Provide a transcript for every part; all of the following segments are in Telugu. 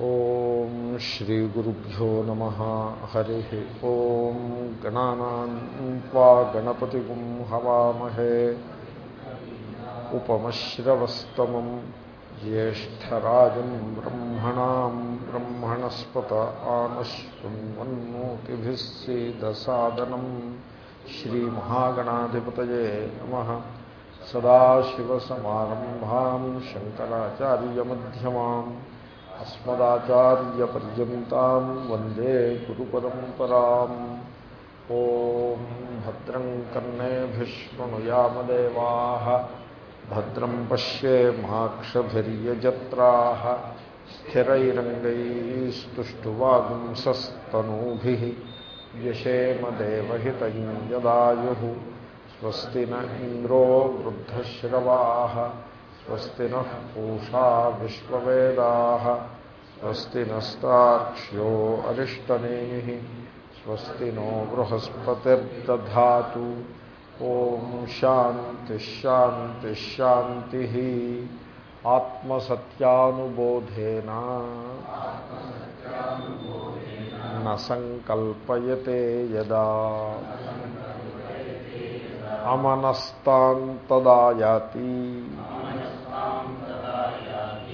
ఓం శ్రీ గురుభ్యో నమ. హరి ఓం గణానా గణపతి హవామహే. ఉపమశ్రవస్తమం జ్యేష్టరాజం బ్రహ్మణా బ్రహ్మణస్పత ఆనశ్వన్మన్నోతిభిస్సీదసాదనం శ్రీమహాగణాధిపతయే నమ శంకరాచార్యమ్యమాం అస్మదాచార్యపర్యంతం వందే గురుపరంపరాం ఓం భద్రం కర్ణేభిశృణుయామదేవా భద్రం పశ్యేమాక్షభిర్యజత్రా స్థిరైరంగైస్తుష్టువాగుంసస్తనూభి వ్యశేమదేవహితం యదాయు స్వస్తి న ఇంద్రో వృద్ధశ్రవా స్వస్తి నూషా విశ్వవేదా స్వస్తి నస్తాక్ష్యో అరిష్టనే స్వస్తి నో బృహస్పతిర్దా ఓం శాంతి ఆత్మసత్యానుబోధేన సంకల్పయతే యదా అమనస్తాంతదాయాతి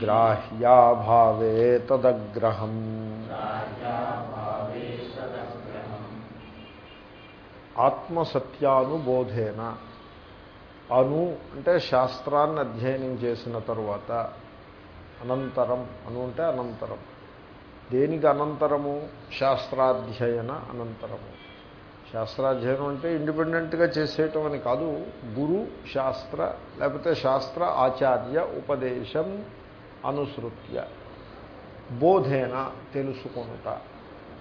గ్రాహ్యాభావే తదగ్రహం ఆత్మసత్యానుబోధేన అను అంటే శాస్త్రాన్ని అధ్యయనం చేసిన తరువాత అనంతరం అను అంటే అనంతరం. దేనికి అనంతరము? శాస్త్రాధ్యయన అనంతరము. శాస్త్రాధ్యయనం అంటే ఇండిపెండెంట్గా చేసేయటం అని కాదు. గురు శాస్త్ర లేకపోతే శాస్త్ర ఆచార్య ఉపదేశం అనుసృత్య. బోధేన తెలుసుకొనుట.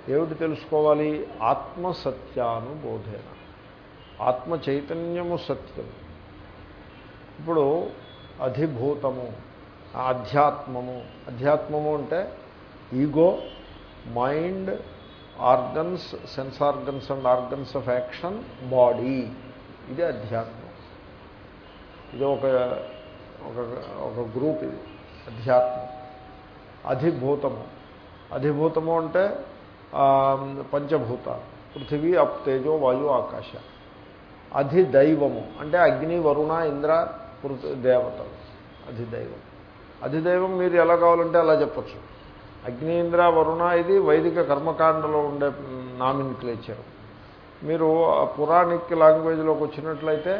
ఏమిటి తెలుసుకోవాలి? ఆత్మసత్యానుబోధేన ఆత్మ చైతన్యము సత్యం ఇప్పుడు అధిభూతము ఆధ్యాత్మము. అధ్యాత్మము అంటే ego mind organs sense organs and organs of action body. ఇది అధ్యాత్మం. ఇది ఒక ఒక ఒక గ్రూప్ ఇది అధ్యాత్మం. అధిభూతము. అధిభూతము అంటే పంచభూత పృథివీ అప్ తేజో వాయు ఆకాశ. అధిదైవము. అంటే అగ్ని వరుణ ఇంద్ర పృథి దేవతలు. అధిదైవం. అధిదైవం మీరు ఎలా కావాలంటే అలా చెప్పచ్చు. అగ్నేంద్ర వరుణ ఇది వైదిక కర్మకాండలో ఉండే నామిన్క్లేచర్. మీరు పురాణిక్ లాంగ్వేజ్లోకి వచ్చినట్లయితే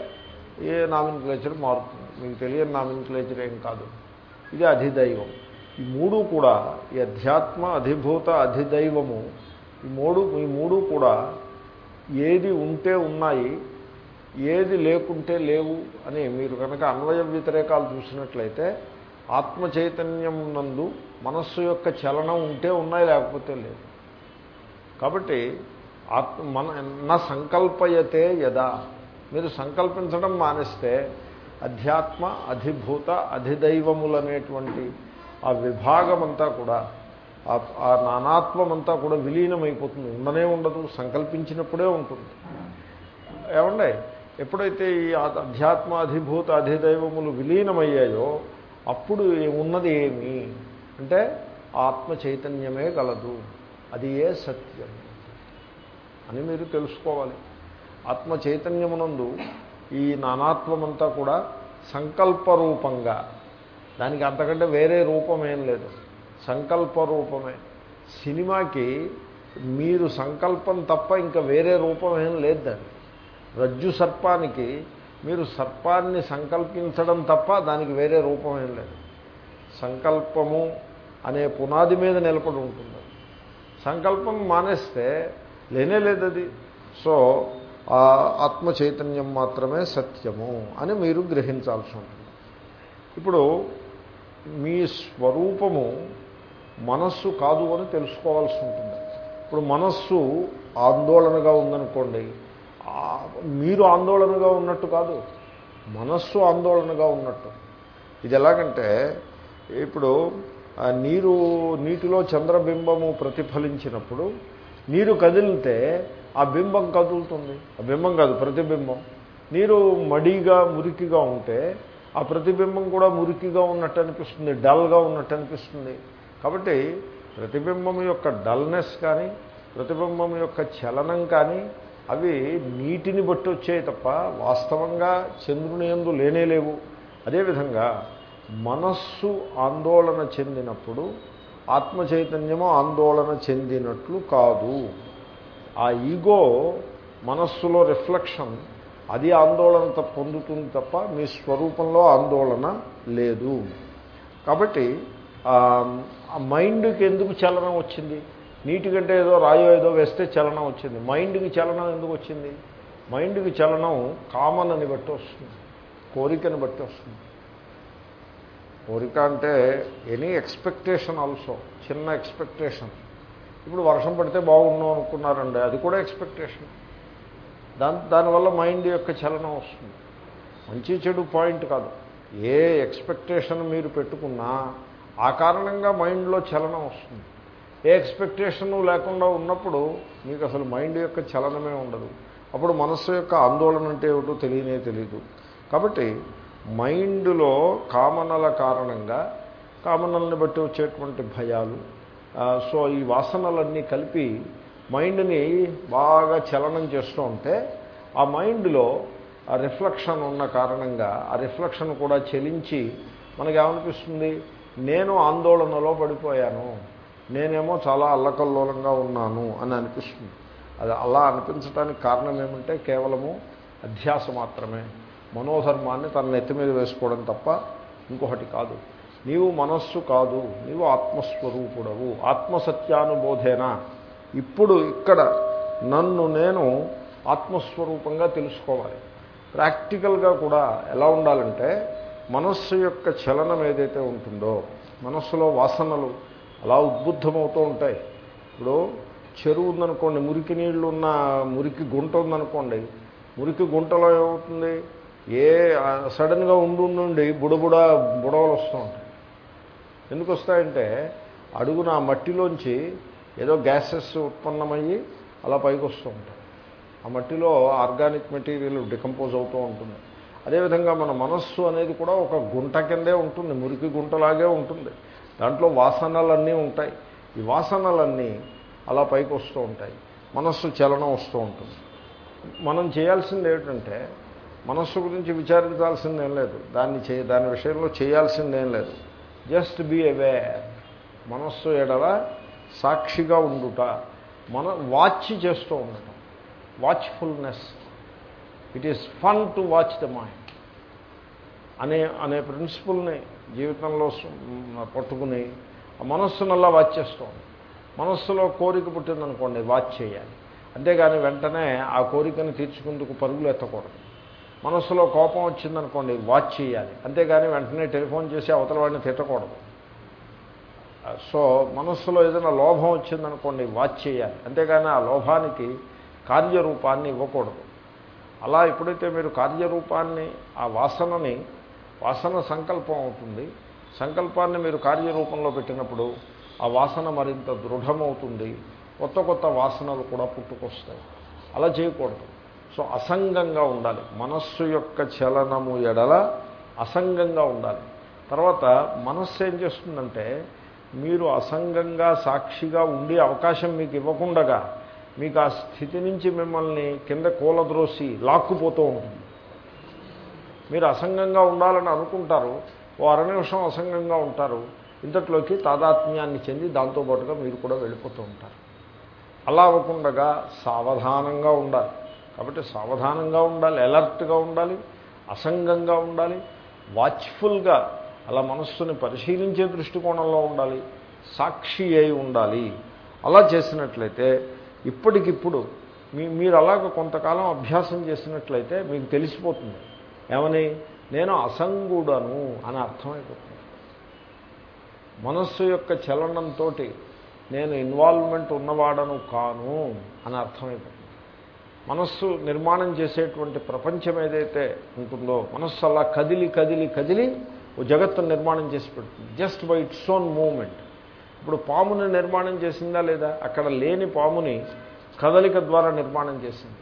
ఏ నామిన్క్లేచర్ మారుతుంది. మీకు తెలియని నామిన్క్లేచర్ ఏం కాదు. ఇది అధిదైవం. ఈ మూడు కూడా ఈ అధ్యాత్మ అధిభూత అధిదైవము ఈ మూడు ఈ మూడు కూడా ఏది ఉంటే ఉన్నాయి ఏది లేకుంటే లేవు అని మీరు కనుక అన్వయ వ్యతిరేకాలు చూసినట్లయితే ఆత్మ చైతన్యం నందు మనస్సు యొక్క చలనం ఉంటే ఉన్నాయి లేకపోతే లేదు. కాబట్టి ఆత్మ మన నా సంకల్పయతే యదా. మీరు సంకల్పించడం మానేస్తే అధ్యాత్మ అధిభూత అధిదైవములనేటువంటి ఆ విభాగమంతా కూడా ఆ నానాత్మంతా కూడా విలీనమైపోతుంది. ఉండనే ఉండదు సంకల్పించినప్పుడే ఉంటుంది. ఏమండే? ఎప్పుడైతే ఈ అధ్యాత్మ అధిభూత అధిదైవములు విలీనమయ్యాయో అప్పుడు ఉన్నది ఏమి? అంటే ఆత్మ చైతన్యమే గలదు. అది ఏ సత్యం? అని మీరు తెలుసుకోవాలి. ఆత్మ చైతన్యమునందు ఈ నానాత్వమంతా కూడా సంకల్పరూపంగా దానికి అంతకంటే వేరే రూపమేం లేదు. సంకల్ప రూపమే సినిమాకి మీరు సంకల్పం తప్ప ఇంకా వేరే రూపం ఏం లేదు దాన్ని రజ్జు సర్పానికి మీరు సర్పాన్ని సంకల్పించడం తప్ప దానికి వేరే రూపం ఏం లేదు. సంకల్పము అనే పునాది మీద నిలబడి ఉంటుంది. సంకల్పం మానేస్తే లేనే లేదది. అది సో ఆ ఆత్మ చైతన్యం మాత్రమే సత్యము అని మీరు గ్రహించాల్సి ఉంటుంది. ఇప్పుడు మీ స్వరూపము మనస్సు కాదు అని తెలుసుకోవాల్సి ఉంటుంది. ఇప్పుడు మనస్సు ఆందోళనగా ఉందనుకోండి మీరు ఆందోళనగా ఉన్నట్టు కాదు. మనస్సు ఆందోళనగా ఉన్నట్టు. ఇది ఎలాగంటే ఇప్పుడు నీరు నీటిలో చంద్రబింబము ప్రతిఫలించినప్పుడు నీరు కదిలితే ఆ బింబం కదులుతుంది. ఆ బింబం కాదు ప్రతిబింబం. నీరు మడిగా మురికిగా ఉంటే ఆ ప్రతిబింబం కూడా మురికిగా ఉన్నట్టు అనిపిస్తుంది డల్గా ఉన్నట్టు అనిపిస్తుంది. కాబట్టి ప్రతిబింబం యొక్క డల్నెస్ కానీ ప్రతిబింబం యొక్క చలనం కానీ అవి నీటిని బట్టి వచ్చాయి తప్ప వాస్తవంగా చంద్రుని ఎందు లేనేలేవు అదేవిధంగా మనస్సు ఆందోళన చెందినప్పుడు ఆత్మ చైతన్యము ఆందోళన చెందినట్లు కాదు. ఆ ఈగో మనస్సులో రిఫ్లెక్షన్ అది ఆందోళన పొందుతుంది తప్ప మీ స్వరూపంలో ఆందోళన లేదు. కాబట్టి ఆ మైండ్కి ఎందుకు చలనం వచ్చింది? నీటి కంటే ఏదో రాయో ఏదో వేస్తే చలనం వచ్చింది. మైండ్కి చలనం ఎందుకు వచ్చింది? మైండ్కి చలనం కామన్ అని బట్టి వస్తుంది. కోరికని బట్టి వస్తుంది. కోరిక అంటే ఎనీ ఎక్స్పెక్టేషన్ ఆల్సో చిన్న ఎక్స్పెక్టేషన్. ఇప్పుడు వర్షం పడితే బాగున్నాం అనుకున్నారండి అది కూడా ఎక్స్పెక్టేషన్. దాని దానివల్ల మైండ్ యొక్క చలనం వస్తుంది. మంచి చెడు పాయింట్ కాదు. ఏ ఎక్స్పెక్టేషన్ మీరు పెట్టుకున్నా ఆ కారణంగా మైండ్లో చలనం వస్తుంది. ఏ ఎక్స్పెక్టేషను లేకుండా ఉన్నప్పుడు మీకు అసలు మైండ్ యొక్క చలనమే ఉండదు. అప్పుడు మనస్సు యొక్క ఆందోళన అంటే ఏమిటో తెలియనే తెలియదు కాబట్టి మైండ్లో కామనల కారణంగా కామనల్ని బట్టి వచ్చేటువంటి భయాలు సో ఈ వాసనలన్నీ కలిపి మైండ్ని బాగా చలనం చేస్తూ ఉంటే ఆ మైండ్లో ఆ రిఫ్లెక్షన్ ఉన్న కారణంగా ఆ రిఫ్లెక్షన్ కూడా చెలించి మనకేమనిపిస్తుంది? నేను ఆందోళనలో పడిపోయాను. నేనేమో చాలా అల్లకల్లోలంగా ఉన్నాను అని అనిపిస్తుంది. అది అలా అనిపించడానికి కారణం ఏమంటే కేవలము అధ్యాస మాత్రమే. మనోధర్మాన్ని తన నెత్తి మీద వేసుకోవడం తప్ప ఇంకొకటి కాదు. నీవు మనస్సు కాదు నీవు ఆత్మస్వరూపుడవు. ఆత్మసత్యానుబోధేనా? ఇప్పుడు ఇక్కడ నన్ను నేను ఆత్మస్వరూపంగా తెలుసుకోవాలి. ప్రాక్టికల్గా కూడా ఎలా ఉండాలంటే మనస్సు యొక్క చలనం ఏదైతే ఉంటుందో మనస్సులో వాసనలు అలా ఉద్బుద్ధమవుతూ ఉంటాయి. ఇప్పుడు చెరువు ఉందనుకోండి మురికి నీళ్ళు ఉన్న మురికి గుంట ఉందనుకోండి మురికి గుంటలో ఏమవుతుంది? ఏ సడన్గా ఉండి ఉండి బుడబుడ బుడవలు వస్తూ ఉంటాయి. ఎందుకు వస్తాయంటే అడుగున ఆ మట్టిలోంచి ఏదో గ్యాసెస్ ఉత్పన్నమయ్యి అలా పైకి వస్తూ ఉంటాయి. ఆ మట్టిలో ఆర్గానిక్ మెటీరియల్ డికంపోజ్ అవుతూ ఉంటుంది. అదేవిధంగా మన మనస్సు అనేది కూడా ఒక గుంట కిందే ఉంటుంది మురికి గుంటలాగే ఉంటుంది. దాంట్లో వాసనలన్నీ ఉంటాయి. ఈ వాసనలన్నీ అలా పైకి వస్తూ ఉంటాయి. మనస్సు చలనం వస్తూ ఉంటుంది. మనం చేయాల్సింది ఏమిటంటే మనస్సు గురించి విచారించాల్సిందేం లేదు. దాన్ని చే దాని విషయంలో చేయాల్సిందేం లేదు. Just be aware. మనస్సు ఎడల సాక్షిగా ఉండుట. మన వాచ్ చేస్తూ ఉండటం. Watchfulness. It is fun to watch the mind. అనే అనే ప్రిన్సిపుల్ని జీవితంలో పట్టుకుని ఆ మనస్సునల్లా వాచ్ చేస్తాం మనస్సులో కోరిక పుట్టిందనుకోండి వాచ్ చేయాలి. అంతేగాని వెంటనే ఆ కోరికను తీర్చుకుందుకు పరుగులు ఎత్తకూడదు. మనస్సులో కోపం వచ్చిందనుకోండి వాచ్ చేయాలి. అంతేగాని వెంటనే టెలిఫోన్ చేసి అవతల వాడిని తిట్టకూడదు. సో మనస్సులో ఏదైనా లోభం వచ్చిందనుకోండి వాచ్ చేయాలి. అంతేగాని ఆ లోభానికి కార్యరూపాన్ని ఇవ్వకూడదు. అలా ఎప్పుడైతే మీరు కార్యరూపాన్ని ఆ వాసనని వాసన సంకల్పం అవుతుంది. సంకల్పాన్ని మీరు కార్యరూపంలో పెట్టినప్పుడు ఆ వాసన మరింత దృఢమవుతుంది. కొత్త కొత్త వాసనలు కూడా పుట్టుకొస్తాయి. అలా చేయకూడదు. సో అసంగంగా ఉండాలి. మనస్సు యొక్క చలనము ఎడల అసంగంగా ఉండాలి. తర్వాత మనస్సు ఏం చేస్తుందంటే మీరు అసంగంగా సాక్షిగా ఉండే అవకాశం మీకు ఇవ్వకుండగా మీకు ఆ స్థితి నుంచి మిమ్మల్ని కింద కూలద్రోసి లాక్కుపోతూ ఉంటుంది. మీరు అసంగంగా ఉండాలని అనుకుంటారు ఓ అర నిమిషం అసంగంగా ఉంటారు ఇంతట్లోకి తాదాత్మ్యాన్ని చెంది దాంతోపాటుగా మీరు కూడా వెళ్ళిపోతూ ఉంటారు. అలా అవ్వకుండా సావధానంగా ఉండాలి. కాబట్టి సావధానంగా ఉండాలి అలర్ట్గా ఉండాలి అసంగంగా ఉండాలి వాచ్ఫుల్గా అలా మనస్సుని పరిశీలించే దృష్టికోణంలో ఉండాలి సాక్షి అయి ఉండాలి. అలా చేసినట్లయితే ఇప్పటికిప్పుడు మీ మీరు అలాగ కొంతకాలం అభ్యాసం చేసినట్లయితే మీకు తెలిసిపోతుంది. ఏమని? నేను అసంగుడను అని అర్థమైపోతుంది. మనస్సు యొక్క చలనంతో నేను ఇన్వాల్వ్మెంట్ ఉన్నవాడను కాను అని అర్థమైపోతుంది. మనస్సు నిర్మాణం చేసేటువంటి ప్రపంచం ఏదైతే ఉంటుందో మనస్సు అలా కదిలి కదిలి కదిలి ఓ జగత్తును నిర్మాణం చేసి పెడుతుంది. Just by its own moment ఇప్పుడు పాముని నిర్మాణం చేసిందా లేదా? అక్కడ లేని పాముని కదలిక ద్వారా నిర్మాణం చేసింది.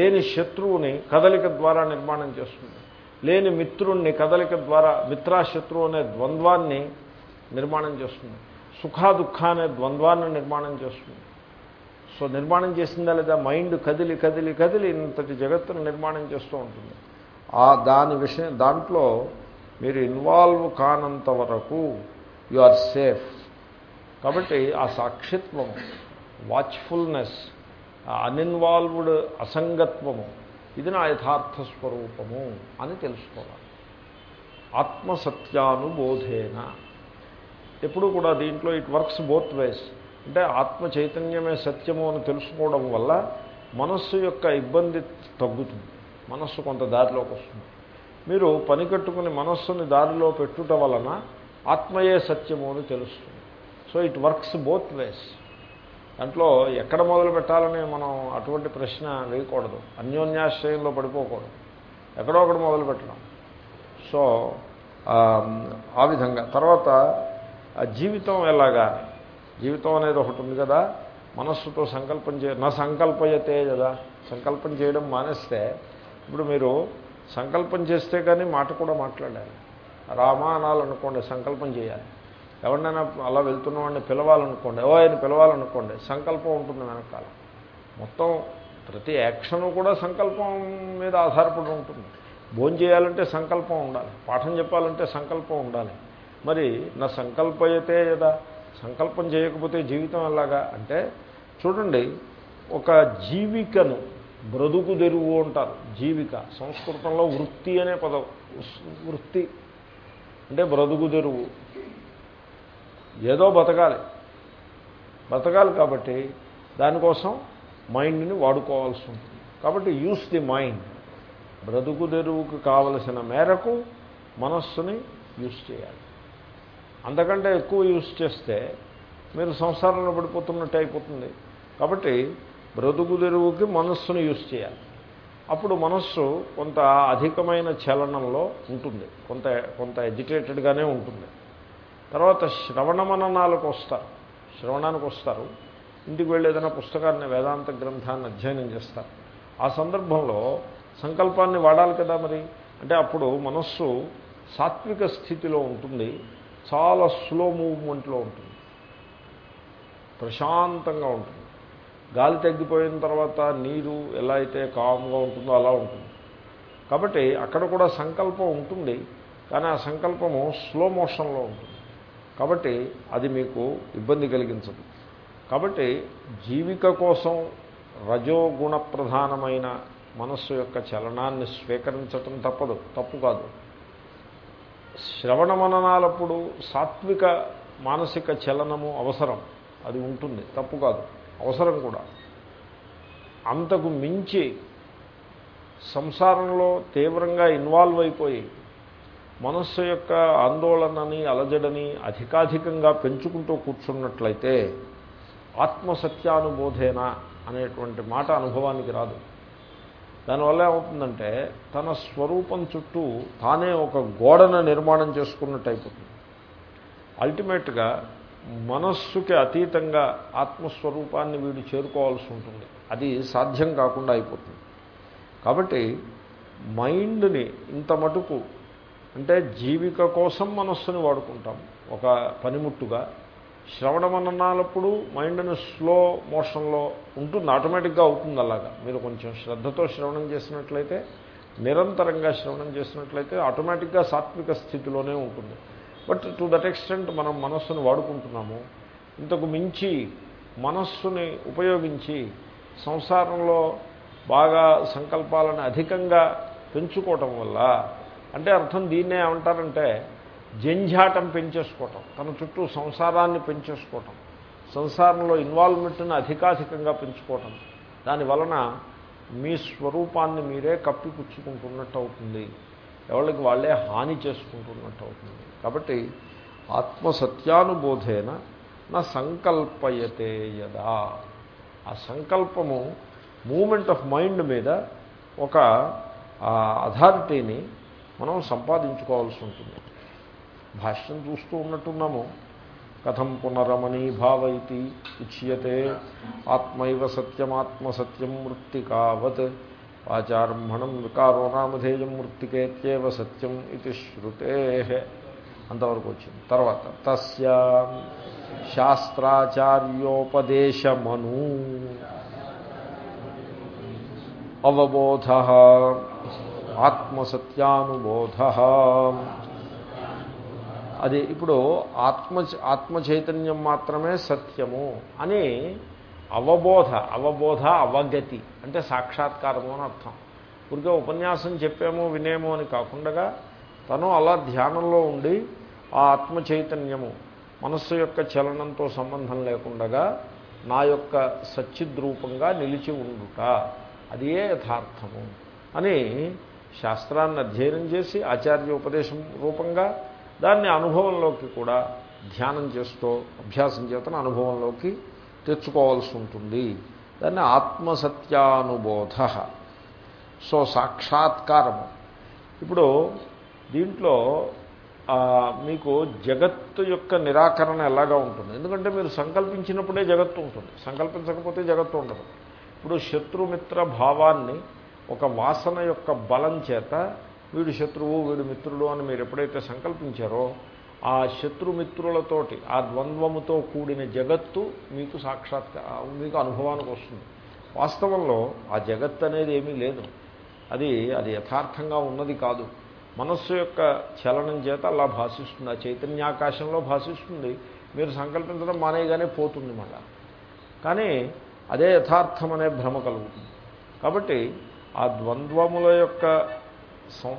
లేని శత్రువుని కదలిక ద్వారా నిర్మాణం చేస్తుంది. లేని మిత్రుణ్ణి కదలిక ద్వారా మిత్రాశత్రువు అనే ద్వంద్వాన్ని నిర్మాణం చేస్తుంది. సుఖాదుఖ అనే ద్వంద్వాన్ని నిర్మాణం చేస్తుంది. సో నిర్మాణం చేసిందా లేదా మైండ్ కదిలి కదిలి కదిలి ఇంతటి జగత్తును నిర్మాణం చేస్తూ ఉంటుంది. ఆ దాని విషయం దాంట్లో మీరు ఇన్వాల్వ్ కానంత వరకు యు ఆర్ సేఫ్ కాబట్టి ఆ సాక్షిత్వము వాచ్ఫుల్నెస్ అన్ఇన్వాల్వ్డ్ అసంగత్వము ఇది నా యథార్థ స్వరూపము అని తెలుసుకోవాలి. ఆత్మసత్యానుబోధేన. ఎప్పుడు కూడా దీంట్లో ఇట్ వర్క్స్ బోత్ వేస్. అంటే ఆత్మ చైతన్యమే సత్యము అని తెలుసుకోవడం వల్ల మనస్సు యొక్క ఇబ్బంది తగ్గుతుంది. మనస్సు కొంత దారిలోకి వస్తుంది. మీరు పని కట్టుకుని మనస్సుని దారిలో పెట్టుట వలన ఆత్మయే సత్యము అని తెలుస్తుంది. So it works both ways. దాంట్లో ఎక్కడ మొదలు పెట్టాలని మనం అటువంటి ప్రశ్న వేయకూడదు. అన్యోన్యాశ్రయంలో పడిపోకూడదు. ఎక్కడో ఒకటి మొదలు పెట్టడం. సో ఆ విధంగా. తర్వాత జీవితం ఎలాగా? జీవితం అనేది ఒకటి ఉంది కదా. మనస్సుతో సంకల్పం చే నా సంకల్పయతే కదా. సంకల్పం చేయడం మానేస్తే ఇప్పుడు మీరు సంకల్పం చేస్తే కానీ మాట కూడా మాట్లాడాలి. రామా అనాలనుకోండి సంకల్పం చేయాలి. ఎవరినైనా అలా వెళ్తున్న వాడిని పిలవాలనుకోండి ఓ ఆయన పిలవాలనుకోండి సంకల్పం ఉంటుంది వెనకాల. మొత్తం ప్రతి యాక్షను కూడా సంకల్పం మీద ఆధారపడి ఉంటుంది. భోజనం చేయాలంటే సంకల్పం ఉండాలి పాఠం చెప్పాలంటే సంకల్పం ఉండాలి. మరి నా సంకల్పయతే కదా సంకల్పం చేయకపోతే జీవితం ఎలాగా? అంటే చూడండి ఒక జీవికను బ్రతుకు తెరువు అంటారు. జీవిక సంస్కృతంలో వృత్తి అనే పదం వృత్తి. అంటే బ్రతుకు తెరువు. ఏదో బతకాలి. బతకాలి కాబట్టి దానికోసం మైండ్ని వాడుకోవాల్సి ఉంటుంది. కాబట్టి యూస్ ది మైండ్. బ్రతుకు తెరువుకు కావలసిన మేరకు మనస్సుని యూస్ చేయాలి. అంతకంటే ఎక్కువ యూస్ చేస్తే మీరు సంసారంలో పడిపోతున్నట్టు అయిపోతుంది. కాబట్టి బ్రతుకు తెరువుకి మనస్సును యూస్ చేయాలి. అప్పుడు మనస్సు కొంత అధికమైన చలనంలో ఉంటుంది. కొంత కొంత ఎడ్యుకేటెడ్గానే ఉంటుంది. తర్వాత శ్రవణ మననాలకు వస్తారు. శ్రవణానికి వస్తారు. ఇంటికి వెళ్ళి ఏదైనా పుస్తకాన్ని వేదాంత గ్రంథాన్ని అధ్యయనం చేస్తారు. ఆ సందర్భంలో సంకల్పాన్ని వాడాలి కదా మరి? అంటే అప్పుడు మనస్సు సాత్విక స్థితిలో ఉంటుంది. చాలా స్లో మూవ్మెంట్లో ఉంటుంది. ప్రశాంతంగా ఉంటుంది. గాలి తగ్గిపోయిన తర్వాత నీరు ఎలా అయితే కామ్గా ఉంటుందో అలా ఉంటుంది. కాబట్టి అక్కడ కూడా సంకల్పం ఉంటుంది. కానీ ఆ సంకల్పము స్లో మోషన్లో ఉంటుంది. కాబట్టి అది మీకు ఇబ్బంది కలిగించదు. కాబట్టి జీవిక కోసం రజోగుణ ప్రధానమైన మనస్సు యొక్క చలనాన్ని స్వీకరించటం తప్పదు తప్పు కాదు. శ్రవణ మననాలప్పుడు సాత్విక మానసిక చలనము అవసరం అది ఉంటుంది తప్పు కాదు అవసరం కూడా. అంతకు మించి సంసారంలో తీవ్రంగా ఇన్వాల్వ్ అయిపోయి మనస్సు యొక్క ఆందోళనని అలజడని అధికాధికంగా పెంచుకుంటూ కూర్చున్నట్లయితే ఆత్మసత్యానుబోధేన అనేటువంటి మాట అనుభవానికి రాదు. దానివల్ల ఏమవుతుందంటే తన స్వరూపం చుట్టూ తానే ఒక గోడను నిర్మాణం చేసుకున్నట్టు అయిపోతుంది. అల్టిమేట్గా మనస్సుకి అతీతంగా ఆత్మస్వరూపాన్ని వీడు చేరుకోవాల్సి ఉంటుంది. అది సాధ్యం కాకుండా అయిపోతుంది. కాబట్టి మైండ్ని ఇంత మటుకు అంటే జీవిక కోసం మనస్సుని వాడుకుంటాం. ఒక పనిముట్టుగా శ్రవణ మననాలప్పుడు మైండ్ని స్లో మోషన్లో ఉంటుంది ఆటోమేటిక్గా అవుతుంది అలాగా. మీరు కొంచెం శ్రద్ధతో శ్రవణం చేసినట్లయితే నిరంతరంగా శ్రవణం చేసినట్లయితే ఆటోమేటిక్గా సాత్విక స్థితిలోనే ఉంటుంది. బట్ టు దట్ ఎక్స్టెంట్ మనం మనస్సును వాడుకుంటున్నాము. ఇంతకు మించి మనస్సుని ఉపయోగించి సంసారంలో బాగా సంకల్పాలను అధికంగా పెంచుకోవటం వల్ల అంటే అర్థం దీన్నే ఏమంటారంటే జంఝాటం పెంచేసుకోవటం. తన చుట్టూ సంసారాన్ని పెంచేసుకోవటం. సంసారంలో ఇన్వాల్వ్మెంట్ని అధికాధికంగా పెంచుకోవటం. దాని వలన మీ స్వరూపాన్ని మీరే కప్పిపుచ్చుకుంటున్నట్టు అవుతుంది. ఎవరికి వాళ్ళే హాని చేసుకుంటున్నట్టు అవుతుంది. కాబట్టి ఆత్మసత్యానుబోధేన నా సంకల్పయతే యదా. ఆ సంకల్పము మూమెంట్ ఆఫ్ మైండ్ మీద ఒక అథారిటీని మనం సంపాదించుకోవాల్సి ఉంటుంది. భాష్యం చూస్తూ ఉన్నట్టున్నాము. కథం పునరమణీ భావైతి ఉచ్యతే. ఆత్మైవ సత్యమాత్మసత్యం మృత్తికావత్. వాచారంభణం వికారో నామధేయం మృత్తికేత్యేవ సత్యం ఇది శృతే. అంతవరకు వచ్చింది. తర్వాత తస్య శాస్త్రాచార్యోపదేశమను. అవబోధ ఆత్మసత్యానుబోధ. అది ఇప్పుడు ఆత్మ ఆత్మ చైతన్యం మాత్రమే సత్యము అని అవబోధ అవబోధ అవగతి అంటే సాక్షాత్కారము అని అర్థం. ఊరికే ఉపన్యాసం చెప్పేమో వినేమో అని కాకుండా తను అలా ధ్యానంలో ఉండి ఆ ఆత్మ చైతన్యము మనస్సు యొక్క చలనంతో సంబంధం లేకుండగా నా యొక్క సచ్చిద్రూపంగా నిలిచి ఉండుట అదే యథార్థము అని శాస్త్రాన్ని అధ్యయనం చేసి ఆచార్య ఉపదేశం రూపంగా దాన్ని అనుభవంలోకి కూడా ధ్యానం చేస్తూ అభ్యాసం చేతన అనుభవంలోకి తెచ్చుకోవాల్సి ఉంటుంది. దాన్ని ఆత్మసత్యానుబోధ. సో సాక్షాత్కారము. ఇప్పుడు దీంట్లో మీకు జగత్తు యొక్క నిరాకరణ ఎలాగా ఉంటుంది? ఎందుకంటే మీరు సంకల్పించినప్పుడే జగత్తు ఉంటుంది. సంకల్పించకపోతే జగత్తు ఉండదు. ఇప్పుడు శత్రుమిత్ర భావాన్ని ఒక వాసన యొక్క బలం చేత వీడు శత్రువు వీడు మిత్రుడు అని మీరు ఎప్పుడైతే సంకల్పించారో ఆ శత్రుమిత్రులతోటి ఆ ద్వంద్వముతో కూడిన జగత్తు మీకు సాక్షాత్ మీకు అనుభవానికి వస్తుంది. వాస్తవంలో ఆ జగత్ అనేది ఏమీ లేదు. అది అది యథార్థంగా ఉన్నది కాదు. మనస్సు యొక్క చలనం చేత అలా భాషిస్తుంది. ఆ చైతన్యాకాశంలో భాషిస్తుంది. మీరు సంకల్పించడం మానేయగానే పోతుంది మళ్ళా. కానీ అదే యథార్థం అనే భ్రమ కలుగుతుంది. కాబట్టి ఆ ద్వంద్వముల యొక్క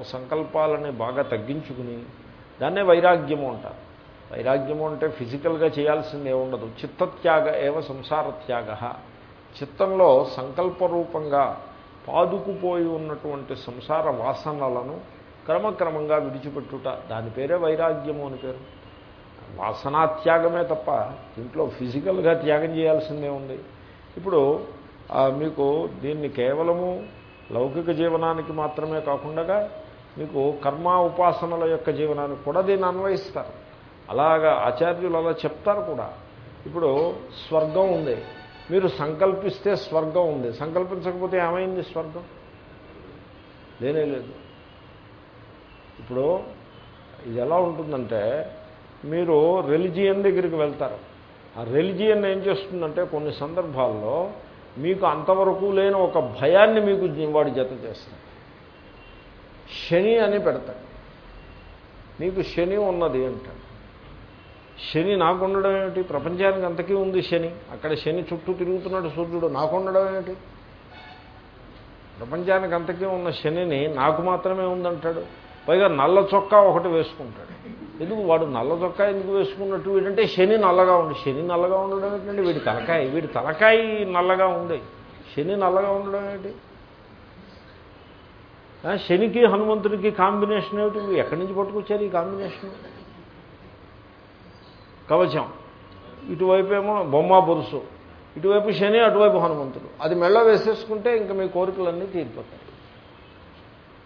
సంకల్పాలని బాగా తగ్గించుకుని దాన్నే వైరాగ్యము అంటారు. వైరాగ్యము అంటే ఫిజికల్గా చేయాల్సింది ఏముండదు. చిత్తత్యాగ ఏవ సంసార త్యాగ చిత్తంలో సంకల్పరూపంగా పాదుకుపోయి ఉన్నటువంటి సంసార వాసనలను క్రమక్రమంగా విడిచిపెట్టుట దాని పేరే వైరాగ్యము అని పేరు. వాసనాత్యాగమే తప్ప దీంట్లో ఫిజికల్గా త్యాగం చేయాల్సిందే ఉంది. ఇప్పుడు మీకు దీన్ని కేవలము లౌకిక జీవనానికి మాత్రమే కాకుండా మీకు కర్మ ఉపాసనల యొక్క జీవనానికి కూడా దీన్ని అన్వయిస్తారు. అలాగా ఆచార్యులు అలా చెప్తారు కూడా. ఇప్పుడు స్వర్గం ఉంది. మీరు సంకల్పిస్తే స్వర్గం ఉంది. సంకల్పించకపోతే ఏమైంది స్వర్గం? లేనే లేదు. ఇప్పుడు ఇది ఎలా ఉంటుందంటే మీరు రెలిజియన్ దగ్గరికి వెళ్తారు. ఆ రెలిజియన్ ఏం చేస్తుందంటే కొన్ని సందర్భాల్లో మీకు అంతవరకు లేని ఒక భయాన్ని మీకు వాడు జత చేస్తాడు శని అని పెడతాడు. నీకు శని ఉన్నది అంటాడు. శని నాకు ఉండడం ఏమిటి? ప్రపంచానికి అంతకీ ఉంది శని. అక్కడ శని చుట్టూ తిరుగుతున్నాడు సూర్యుడు. నాకు ఉండడం ఏమిటి? ప్రపంచానికి అంతకీ ఉన్న శనిని నాకు మాత్రమే ఉందంటాడు. పైగా నల్ల చొక్కా ఒకటి వేసుకుంటాడు. ఎందుకు వాడు నల్ల చొక్కా ఎందుకు వేసుకున్నట్టు? వీడంటే శని నల్లగా ఉంది శని నల్లగా ఉండడం ఏంటంటే వీడి తలకాయ వీడి తలకాయ నల్లగా ఉంది శని నల్లగా ఉండడం ఏంటి? శనికి హనుమంతుడికి కాంబినేషన్ ఏమిటి? ఎక్కడి నుంచి పట్టుకొచ్చారు ఈ కాంబినేషన్? కవచం. ఇటువైపు ఏమో బొమ్మ బొరుసు. ఇటువైపు శని అటువైపు హనుమంతుడు. అది మెళ్ళ వేసేసుకుంటే ఇంకా మీ కోరికలన్నీ తీరిపోతాయి.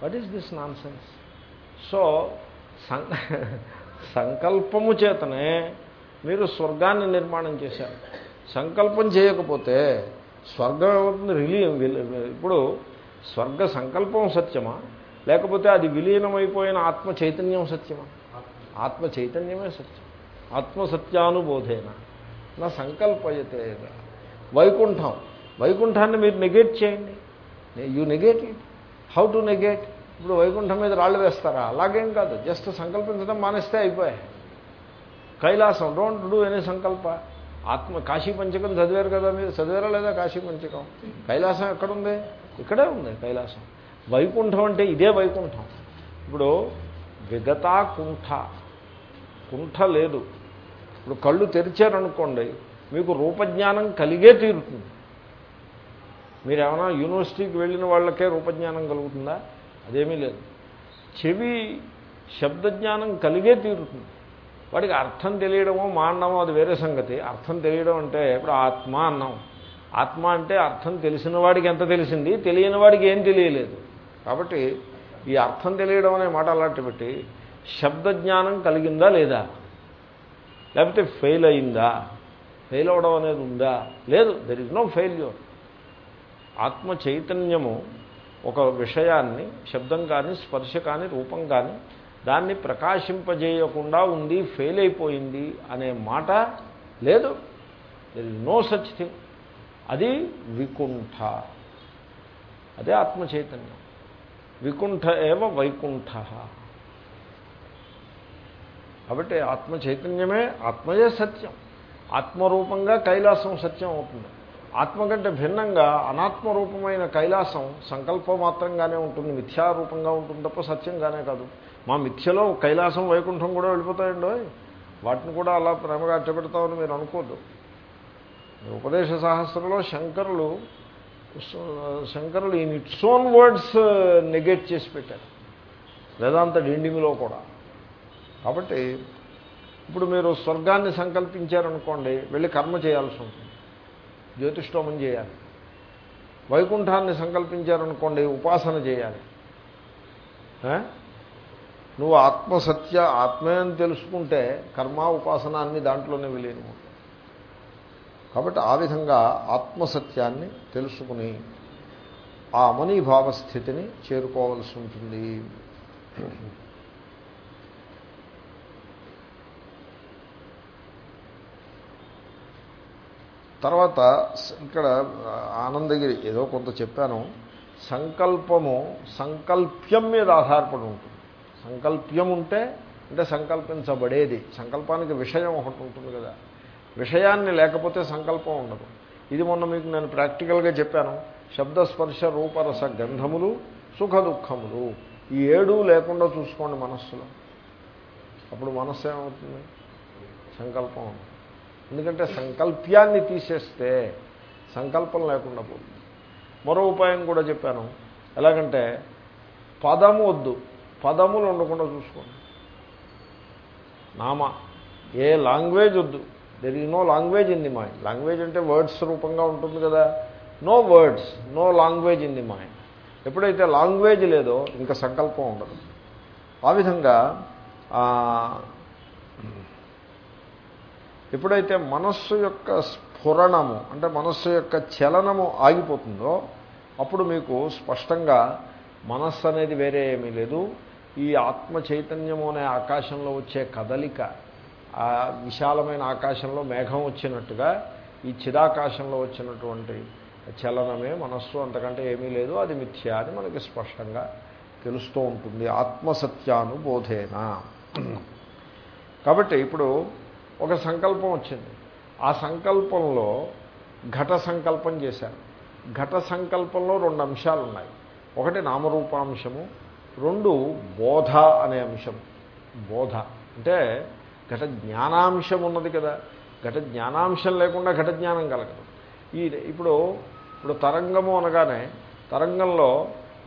What is this nonsense so సంకల్పము చేతనే మీరు స్వర్గాన్ని నిర్మాణం చేశారు. సంకల్పం చేయకపోతే స్వర్గం ఏమవుతుంది? రిలీయం ఇప్పుడు స్వర్గ సంకల్పం సత్యమా? లేకపోతే అది విలీనమైపోయిన ఆత్మ చైతన్యం సత్యమా? ఆత్మ చైతన్యమే సత్యం. ఆత్మసత్యానుబోధేన. నా సంకల్పయతే వైకుంఠం. వైకుంఠాన్ని మీరు నెగేట్ చేయండి. You negate it. How to negate? ఇప్పుడు వైకుంఠం మీద రాళ్ళు వేస్తారా? అలాగేం కాదు. జస్ట్ సంకల్పించడం మానేస్తే అయిపోయాయి. కైలాసం డోంట్ డూ ఎనీ సంకల్ప. ఆత్మ కాశీ పంచకం చదివారు కదా మీరు? చదివారా లేదా కాశీ పంచకం? కైలాసం ఎక్కడుంది? ఇక్కడే ఉంది కైలాసం. వైకుంఠం అంటే ఇదే వైకుంఠం. ఇప్పుడు విగతా కుంఠ. కుంఠ లేదు. ఇప్పుడు కళ్ళు తెరిచారనుకోండి మీకు రూపజ్ఞానం కలిగే తీరుతుంది. మీరు ఏమైనా యూనివర్సిటీకి వెళ్ళిన వాళ్ళకే రూపజ్ఞానం కలుగుతుందా? అదేమీ లేదు. చెవి శబ్దజ్ఞానం కలిగే తీరుతుంది. వాడికి అర్థం తెలియడమో మానడమో అది వేరే సంగతి. అర్థం తెలియడం అంటే ఇప్పుడు ఆత్మ అన్నాం. ఆత్మ అంటే అర్థం తెలిసిన వాడికి ఎంత తెలిసింది? తెలియని వాడికి ఏం తెలియలేదు. కాబట్టి ఈ అర్థం తెలియడం అనే మాట అలాంటి పెట్టి శబ్దజ్ఞానం కలిగిందా లేదా? లేకపోతే ఫెయిల్ అయిందా? ఫెయిల్ అవడం అనేది ఉందా? లేదు. దెర్ ఇస్ నో ఫెయిల్యూర్ ఆత్మ చైతన్యము ఒక విషయాన్ని శబ్దం కానీ స్పర్శ కానీ రూపం కానీ దాన్ని ప్రకాశింపజేయకుండా ఉంది ఫెయిల్ అయిపోయింది అనే మాట లేదు. There is no such thing అది వికుంఠ. అదే ఆత్మచైతన్యం. వికుంఠ ఏవ వైకుంఠ. కాబట్టి ఆత్మ చైతన్యమే ఆత్మయే సత్యం. ఆత్మరూపంగా కైలాసం సత్యం అవుతుంది. ఆత్మ కంటే భిన్నంగా అనాత్మరూపమైన కైలాసం సంకల్పం మాత్రంగానే ఉంటుంది మిథ్యారూపంగా ఉంటుంది తప్ప సత్యంగానే కాదు. మా మిథ్యలో కైలాసం వైకుంఠం కూడా వెళ్ళిపోతాయండి వాటిని కూడా అలా ప్రేమగా అట్టబెడతామని మీరు అనుకోద్దు. ఉపదేశ సహస్రంలో శంకరులు శంకరులు ఈ ఇట్స్ ఓన్ వర్డ్స్ నెగెట్ చేసి పెట్టారు. వేదాంత డిండింగ్లో కూడా. కాబట్టి ఇప్పుడు మీరు స్వర్గాన్ని సంకల్పించారనుకోండి వెళ్ళి కర్మ చేయాల్సి ఉంటుంది. జ్యోతిష్టోమం చేయాలి. వైకుంఠాన్ని సంకల్పించారనుకోండి ఉపాసన చేయాలి. నువ్వు ఆత్మసత్య ఆత్మే అని తెలుసుకుంటే కర్మ ఉపాసన అన్ని దాంట్లోనే విలీనం కాబట్టి ఆ విధంగా ఆత్మసత్యాన్ని తెలుసుకుని ఆ అమనీభావ స్థితిని చేరుకోవలసి ఉంటుంది. తర్వాత ఇక్కడ ఆనందగిరి ఏదో కొంత చెప్పాను. సంకల్పము సంకల్ప్యం మీద ఆధారపడి ఉంటుంది. సంకల్ప్యం ఉంటే అంటే సంకల్పించబడేది. సంకల్పానికి విషయం ఒకటి ఉంటుంది కదా. విషయాన్ని లేకపోతే సంకల్పం ఉండదు. ఇది మొన్న మీకు నేను ప్రాక్టికల్గా చెప్పాను. శబ్దస్పర్శ రూపరస గంధములు సుఖ దుఃఖములు. ఈ ఏడు లేకుండా చూసుకోండి మనస్సులో. అప్పుడు మనస్సు ఏమవుతుంది? సంకల్పం ఎందుకంటే సంకల్ప్యాన్ని తీసేస్తే సంకల్పం లేకుండా పోతుంది. మరో ఉపాయం కూడా చెప్పాను. ఎలాగంటే పదము వద్దు. పదములు ఉండకుండా చూసుకోండి. నామ. ఏ లాంగ్వేజ్ వద్దు. There is no language in the mind language అంటే వర్డ్స్ రూపంగా ఉంటుంది కదా. No words no language in the mind ఎప్పుడైతే లాంగ్వేజ్ లేదో ఇంకా సంకల్పం ఉండదు. ఆ విధంగా ఎప్పుడైతే మనస్సు యొక్క స్ఫురణము అంటే మనస్సు యొక్క చలనము ఆగిపోతుందో అప్పుడు మీకు స్పష్టంగా మనస్సు అనేది వేరే ఏమీ లేదు. ఈ ఆత్మ చైతన్యము అనే ఆకాశంలో వచ్చే కదలిక ఆ విశాలమైన ఆకాశంలో మేఘం వచ్చినట్టుగా ఈ చిదాకాశంలో వచ్చినటువంటి చలనమే మనస్సు. అంతకంటే ఏమీ లేదు. అది మిథ్య అని మనకి స్పష్టంగా తెలుస్తూ ఉంటుంది. ఆత్మసత్యానుబోధేన. కాబట్టి ఇప్పుడు ఒక సంకల్పం వచ్చింది. ఆ సంకల్పంలో ఘట సంకల్పం చేశారు. ఘట సంకల్పంలో రెండు అంశాలు ఉన్నాయి. ఒకటి నామరూపాంశము రెండు బోధ అనే అంశం బోధ అంటే ఘట జ్ఞానాంశం ఉన్నది కదా. ఘట జ్ఞానాంశం లేకుండా ఘట జ్ఞానం కలగదు. ఈ ఇప్పుడు ఇప్పుడు తరంగము అనగానే తరంగంలో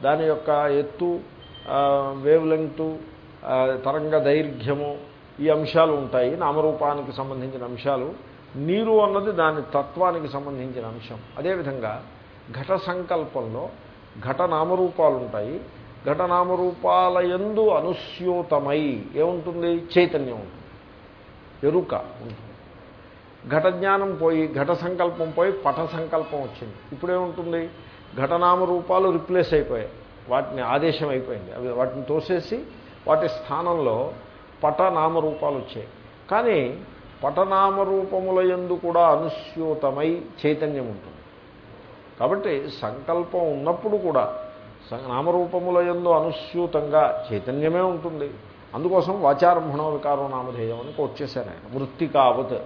దాని యొక్క ఎత్తు వేవ్ లెంగ్తు తరంగ దైర్ఘ్యము ఈ అంశాలు ఉంటాయి. నామరూపానికి సంబంధించిన అంశాలు. నీరు అన్నది దాని తత్వానికి సంబంధించిన అంశం. అదేవిధంగా ఘట సంకల్పంలో ఘటనామరూపాలు ఉంటాయి. ఘటనామరూపాల ఎందు అనుస్యూతమై ఏముంటుంది? చైతన్యం ఉంటుంది. ఎరుక ఉంటుంది. ఘట జ్ఞానం పోయి ఘట సంకల్పం పోయి పట సంకల్పం వచ్చింది. ఇప్పుడేముంటుంది? ఘటనామరూపాలు రిప్లేస్ అయిపోయాయి. వాటిని ఆదేశం అయిపోయింది. అవి వాటిని తోసేసి వాటి స్థానంలో పటనామరూపాలు వచ్చాయి కానీ పటనామరూపముల ఎందు కూడా అనుస్యూతమై చైతన్యం ఉంటుంది కాబట్టి సంకల్పం ఉన్నప్పుడు కూడా నామరూపముల ఎందు అనుస్యూతంగా చైతన్యమే ఉంటుంది. అందుకోసం వాచారంభణో వికారో నామధేయం అని కోట్ చేశాను ఆయన. మృత్తికావత్.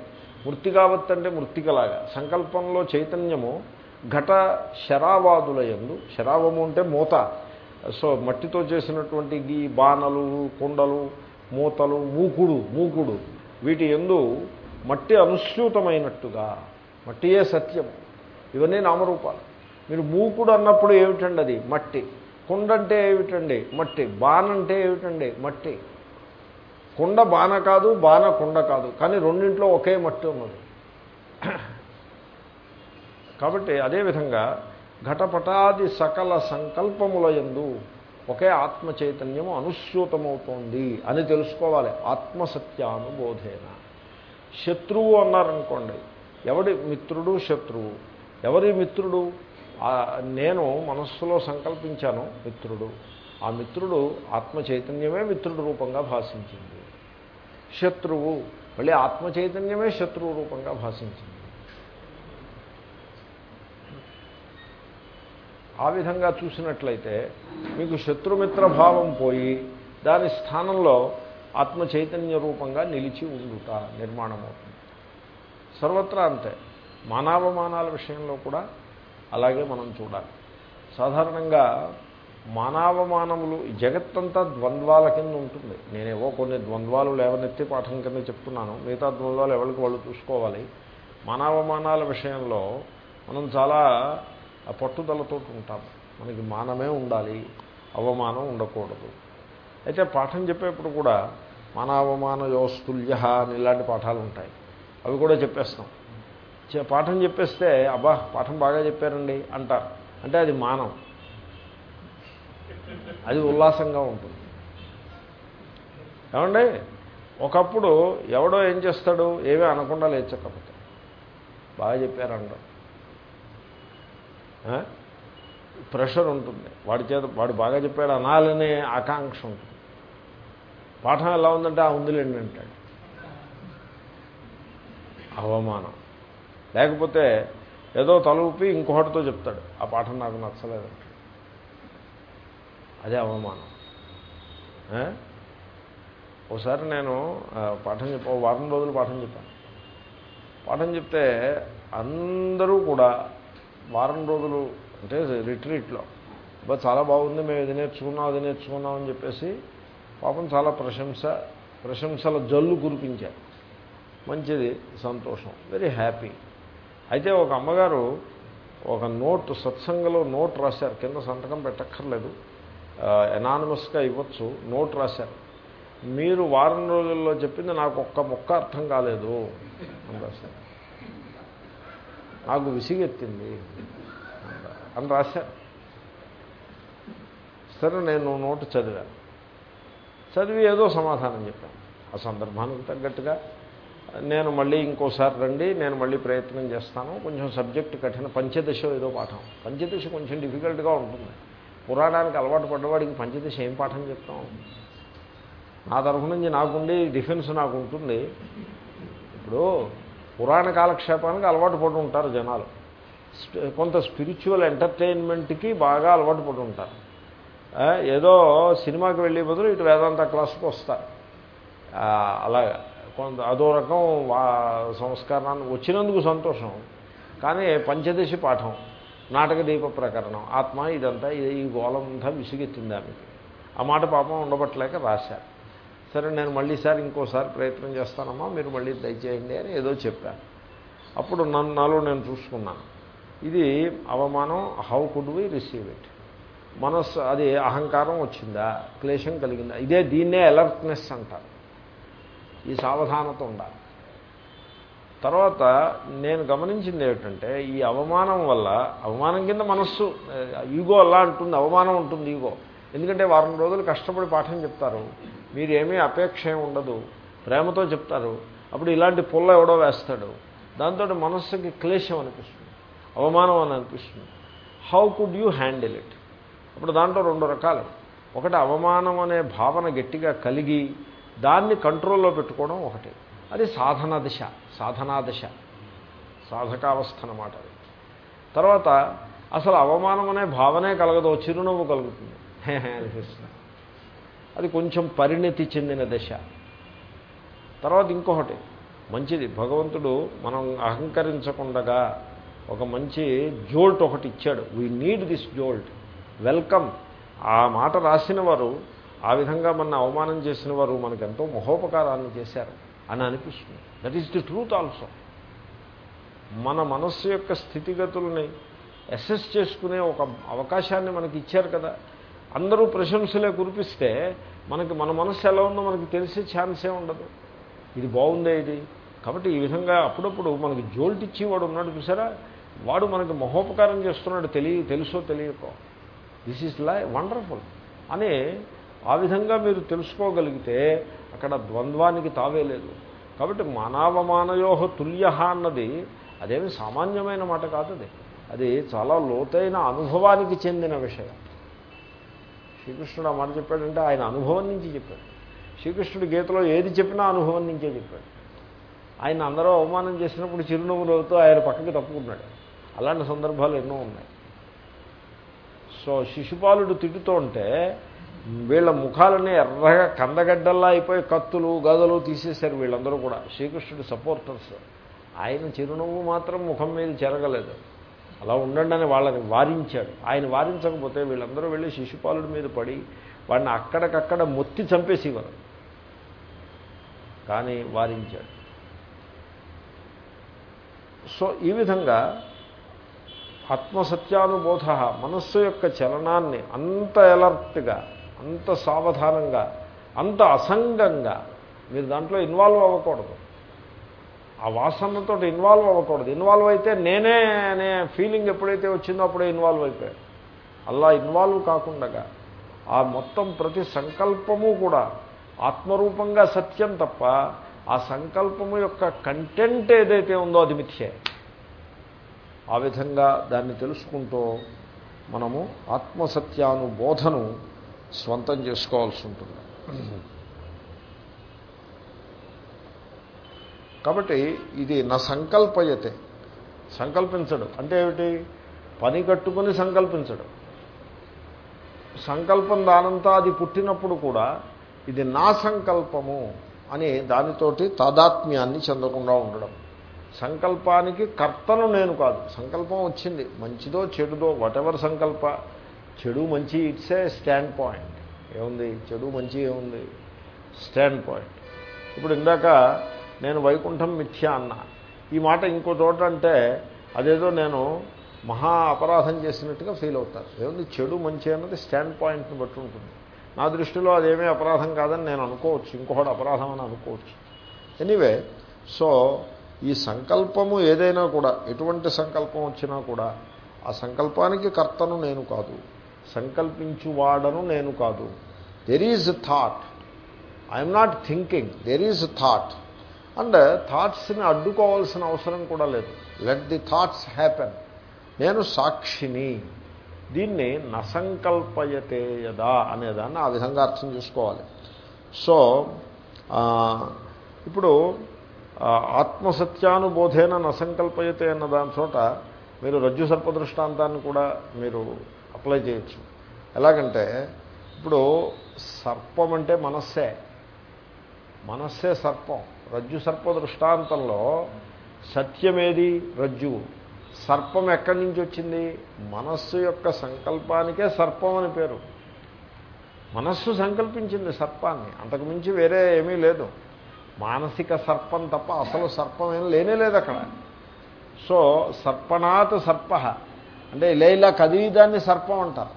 మృత్తికావత్ అంటే మృత్తికలాగా. సంకల్పంలో చైతన్యము ఘట శరావాదుల ఎందు శరావము అంటే మూత. సో మట్టితో చేసినటువంటి ఈ బాణలు కుండలు మూతలు మూకుడు మూకుడు. వీటి ఎందు మట్టి అనుస్యూతమైనట్టుగా మట్టియే సత్యము ఇవన్నీ నామరూపాలు. మీరు మూకుడు అన్నప్పుడు ఏమిటండి అది? మట్టి. కుండ అంటే ఏమిటండి? మట్టి. బానంటే ఏమిటండి? మట్టి. కుండ బాణ కాదు బాణ కుండ కాదు. కానీ రెండింట్లో ఒకే మట్టి ఉన్నది. కాబట్టి అదేవిధంగా ఘటపటాది సకల సంకల్పముల ఎందు ఒకే ఆత్మ చైతన్యము అనుస్యూతమవుతోంది అని తెలుసుకోవాలి. ఆత్మసత్యానుబోధేన. శత్రువు అన్నారనుకోండి ఎవడి మిత్రుడు శత్రువు? ఎవరి మిత్రుడు? నేను మనస్సులో సంకల్పించాను మిత్రుడు. ఆ మిత్రుడు ఆత్మ చైతన్యమే మిత్రుడు రూపంగా భాషించింది. శత్రువు మళ్ళీ ఆత్మ చైతన్యమే శత్రువు రూపంగా భాషించింది. ఆ విధంగా చూసినట్లయితే మీకు శత్రుమిత్ర భావం పోయి దాని స్థానంలో ఆత్మ చైతన్య రూపంగా నిలిచి ఉండుట నిర్మాణం అవుతుంది సర్వత్రా అంతే. మానవమానాల విషయంలో కూడా అలాగే మనం చూడాలి. సాధారణంగా మానవమానములు జగత్తంతా ద్వంద్వాల కింద ఉంటుంది. నేనేవో కొన్ని ద్వంద్వాలు లేవనెత్తి పాఠం కింద చెప్తున్నాను. మిగతా ద్వంద్వాలు ఎవరికి వాళ్ళు చూసుకోవాలి? మానవమానాల విషయంలో మనం చాలా ఆ పట్టుదలతో ఉంటాం. మనకి మానమే ఉండాలి అవమానం ఉండకూడదు. అయితే పాఠం చెప్పేప్పుడు కూడా మానవమాన యోస్తుల్య అని ఇలాంటి పాఠాలు ఉంటాయి. అవి కూడా చెప్పేస్తాం. పాఠం చెప్పేస్తే అబ్బా పాఠం బాగా చెప్పారండి అంటారు. అంటే అది మానం. అది ఉల్లాసంగా ఉంటుంది. ఏమండి? ఒకప్పుడు ఎవడో ఏం చేస్తాడు? ఏమీ అనకుండా లేచకపోతే. బాగా చెప్పారంటారు ప్రెషర్ ఉంటుంది. వాడి చేత వాడు బాగా చెప్పాడు అనాలనే ఆకాంక్ష ఉంటుంది. పాఠం ఎలా ఉందంటే ఆ ఉందిలేండి అంటాడు. అవమానం. లేకపోతే ఏదో తలూపి ఇంకొకటితో చెప్తాడు. ఆ పాఠం నాకు నచ్చలేదు. అదే అవమానం. ఒకసారి నేను పాఠం చెప్ప వారం రోజులు పాఠం చెప్పాను. పాఠం చెప్తే అందరూ కూడా వారం రోజులు అంటే రిట్రీట్లో. బా చాలా బాగుంది మేము ఇది నేర్చుకున్నాం అది నేర్చుకున్నాం అని చెప్పేసి పాపం చాలా ప్రశంస ప్రశంసల జల్లు కురిపించారు. మంచిది సంతోషం వెరీ హ్యాపీ అయితే ఒక అమ్మగారు ఒక నోట్ సత్సంగంలో నోట్ రాశారు. కింద సంతకం పెట్టక్కర్లేదు. ఎనానమస్గా ఇవ్వచ్చు. నోట్ రాశారు. మీరు వారం రోజుల్లో చెప్పింది నాకు ఒక్క మొక్క అర్థం కాలేదు అని రాశారు. నాకు విసిగెత్తింది. అని రాశారు సరే నేను నోటు చదివాను చదివి ఏదో సమాధానం చెప్పాను ఆ సందర్భానికి తగ్గట్టుగా నేను మళ్ళీ ఇంకోసారి రండి నేను మళ్ళీ ప్రయత్నం చేస్తాను. కొంచెం సబ్జెక్ట్ కఠిన పంచదశ ఏదో పాఠం. పంచదశ కొంచెం డిఫికల్ట్గా ఉంటుంది. పురాణానికి అలవాటు పడ్డవాడికి పంచదశ ఏం పాఠం చెప్తాం? నా తరఫు నుంచి నాకుండి డిఫెన్స్ నాకు ఉంటుంది. ఇప్పుడు పురాణ కాలక్షేపానికి అలవాటు పడి ఉంటారు జనాలు. కొంత స్పిరిచువల్ ఎంటర్టైన్మెంట్కి బాగా అలవాటు పడి ఉంటారు. ఏదో సినిమాకి వెళ్ళే బదులు ఇటు వేదాంత క్లాస్కి వస్తారు. ఆ, అలాగా. కొంత అదో రకం వా- సంస్కారాన్ని వచ్చినందుకు సంతోషం. కానీ పంచదశి పాఠం నాటక దీప ప్రకరణం ఆత్మ ఇదంతా ఇది ఈ గోళంతా విసిగెత్తింది ఆమెకి. ఆ మాట పాపం ఉండబట్టలేక రాశారు సరే నేను మళ్ళీసారి ఇంకోసారి ప్రయత్నం చేస్తానమ్మా మీరు మళ్ళీ దయచేయండి అని ఏదో చెప్పాను అప్పుడు నన్ను నాలో నేను చూసుకున్నాను. ఇది అవమానం how could we receive it మనస్సు అది అహంకారం వచ్చిందా? క్లేశం కలిగిందా? ఇదే దీన్నే అలర్ట్నెస్ అంటారు. ఈ సావధానత ఉండాలి. తర్వాత నేను గమనించింది ఏమిటంటే ఈ అవమానం వల్ల అవమానం కింద మనస్సు ఈగో అలా అంటుంది అవమానం ఉంటుంది ఈగో ఎందుకంటే వారం రోజులు కష్టపడి పాఠం చెప్తారు. మీరు అపేక్ష ఉండదు. ప్రేమతో చెప్తారు. అప్పుడు ఇలాంటి పుల్ల ఎవడో వేస్తాడు. దాంతో మనస్సుకి క్లేశం అనిపిస్తుంది. అవమానం అని అనిపిస్తుంది. How could you handle it అప్పుడు దాంట్లో రెండు రకాలు. ఒకటి అవమానం అనే భావన గట్టిగా కలిగి దాన్ని కంట్రోల్లో పెట్టుకోవడం ఒకటి. అది సాధన దిశ సాధనాదశ సాధకావస్థ అన్నమాట అది. తర్వాత అసలు అవమానం అనే భావనే కలగదు చిరునవ్వు కలుగుతుంది. హే అది కొంచెం పరిణతి చెందిన దశ. తర్వాత ఇంకొకటి మంచిది. భగవంతుడు మనం అహంకరించకుండగా ఒక మంచి జోల్ట్ ఒకటి ఇచ్చాడు. We need this jolt. Welcome ఆ మాట రాసిన వారు ఆ విధంగా మన అవమానం చేసిన వారు మనకు ఎంతో మహోపకారాన్ని చేశారు అని అనిపిస్తుంది. That is the truth also మన మనస్సు యొక్క స్థితిగతుల్ని అసెస్ చేసుకునే ఒక అవకాశాన్ని మనకి ఇచ్చారు కదా. అందరూ ప్రశంసలే కురిపిస్తే మనకి మన మనస్సు ఎలా ఉందో మనకి తెలిసే ఛాన్సే ఉండదు. ఇది బాగుందే ఇది? కాబట్టి ఈ విధంగా అప్పుడప్పుడు మనకి జోల్ట్ ఇచ్చేవాడు ఉన్నాడు చూసారా? వాడు మనకి మహోపకారం చేస్తున్నాడు తెలియ తెలుసో తెలియకో. దిస్ ఈజ్ లై వండర్ఫుల్ అని ఆ విధంగా మీరు తెలుసుకోగలిగితే అక్కడ ద్వంద్వానికి తావే లేదు. కాబట్టి మానవమానయోహ తుల్య అన్నది అదేమి సామాన్యమైన మాట కాదు అది అది చాలా లోతైన అనుభవానికి చెందిన విషయం. శ్రీకృష్ణుడు ఆ మాట చెప్పాడంటే ఆయన అనుభవం నుంచి చెప్పాడు. శ్రీకృష్ణుడు గీతలో ఏది చెప్పినా అనుభవం నుంచే చెప్పాడు. ఆయన అందరూ అవమానం చేసినప్పుడు చిరునవ్వులతో ఆయన పక్కకి తప్పుకున్నాడు. అలాంటి సందర్భాలు ఎన్నో ఉన్నాయి. సో శిశుపాలుడు తిట్టుతూ ఉంటే వీళ్ళ ముఖాలన్నీ ఎర్రగా కందగడ్డల్లా అయిపోయి కత్తులు గదలు తీసేశారు వీళ్ళందరూ కూడా. శ్రీకృష్ణుడి సపోర్టర్స్. ఆయన చిరునవ్వు మాత్రం ముఖం మీద చెరగలేదు. అలా ఉండండి అని వాళ్ళని వారించాడు. ఆయన వారించకపోతే వీళ్ళందరూ వెళ్ళి శిశుపాలుడి మీద పడి వాడిని అక్కడికక్కడ మొత్తి చంపేసేవారు. కానీ వారించాడు. సో ఈ విధంగా ఆత్మసత్యానుబోధ మనస్సు యొక్క చలనాన్ని అంత ఎలర్ట్గా అంత సావధానంగా అంత అసంగంగా మీరు దాంట్లో ఇన్వాల్వ్ అవ్వకూడదు. ఆ వాసనతో ఇన్వాల్వ్ అవ్వకూడదు. ఇన్వాల్వ్ అయితే నేనే అనే ఫీలింగ్ ఎప్పుడైతే వచ్చిందో అప్పుడే ఇన్వాల్వ్ అయిపోయాడు అలా ఇన్వాల్వ్ కాకుండా ఆ మొత్తం ప్రతి సంకల్పము కూడా ఆత్మరూపంగా సత్యం తప్ప ఆ సంకల్పము యొక్క కంటెంట్ ఏదైతే ఉందో అది మిథ్యే. ఆ విధంగా దాన్ని తెలుసుకుంటూ మనము ఆత్మసత్యానుబోధను స్వంతం చేసుకోవాల్సి ఉంటుంది. కాబట్టి ఇది నా సంకల్పయతే. సంకల్పించడు. అంటే ఏమిటి? పని కట్టుకుని సంకల్పించడు. సంకల్పం దానంతా అది పుట్టినప్పుడు కూడా ఇది నా సంకల్పము అని దానితోటి తాదాత్మ్యాన్ని చెందకుండా ఉండడం. సంకల్పానికి కర్తను నేను కాదు. సంకల్పం వచ్చింది. మంచిదో చెడుదో వాటెవర్ సంకల్ప. చెడు మంచి ఇట్స్ ఏ స్టాండ్ పాయింట్ ఏముంది? చెడు మంచి ఏముంది? స్టాండ్ పాయింట్ ఇప్పుడు ఇందాక నేను వైకుంఠం మిథ్య అన్న. ఈ మాట ఇంకో చోట అంటే అదేదో నేను మహా అపరాధం చేసినట్టుగా ఫీల్ అవుతారు. ఏముంది చెడు మంచి అన్నది స్టాండ్ పాయింట్ని బట్టి ఉంటుంది. నా దృష్టిలో అదేమీ అపరాధం కాదని నేను అనుకోవచ్చు. ఇంకొకటి అపరాధం అని అనుకోవచ్చు. ఎనీవే సో ఈ సంకల్పము ఏదైనా కూడా ఎటువంటి సంకల్పం వచ్చినా కూడా ఆ సంకల్పానికి కర్తను నేను కాదు. సంకల్పించువాడను నేను కాదు. There is thought I'm not thinking there is thought and థాట్స్ని అడ్డుకోవాల్సిన అవసరం కూడా లేదు. లెట్ ది థాట్స్ హ్యాపెన్ నేను సాక్షిని. దీన్ని నసంకల్పయతే యదా అనేదాన్ని ఆ విధంగా అర్థం చేసుకోవాలి. సో ఇప్పుడు ఆత్మసత్యానుబోధేన నసంకల్పయతే అన్న దాని చోట మీరు రజ్జు సర్పదృష్టాంతాన్ని కూడా మీరు అప్లై చేయొచ్చు. ఎలాగంటే ఇప్పుడు సర్పం అంటే మనస్సే. మనస్సే సర్పం. రజ్జు సర్ప దృష్టాంతంలో సత్యమేది రజ్జువు సర్పం ఎక్కడి నుంచి వచ్చింది? మనస్సు యొక్క సంకల్పానికే సర్పం అని పేరు. మనస్సు సంకల్పించింది సర్పాన్ని. అంతకుమించి వేరే ఏమీ లేదు. మానసిక సర్పం తప్ప అసలు సర్పం ఏం లేనే లేదు అక్కడ. సో సర్పణాత్ సర్ప. అంటే ఇలా ఇలా కదిలిదాన్ని సర్పం అంటారు.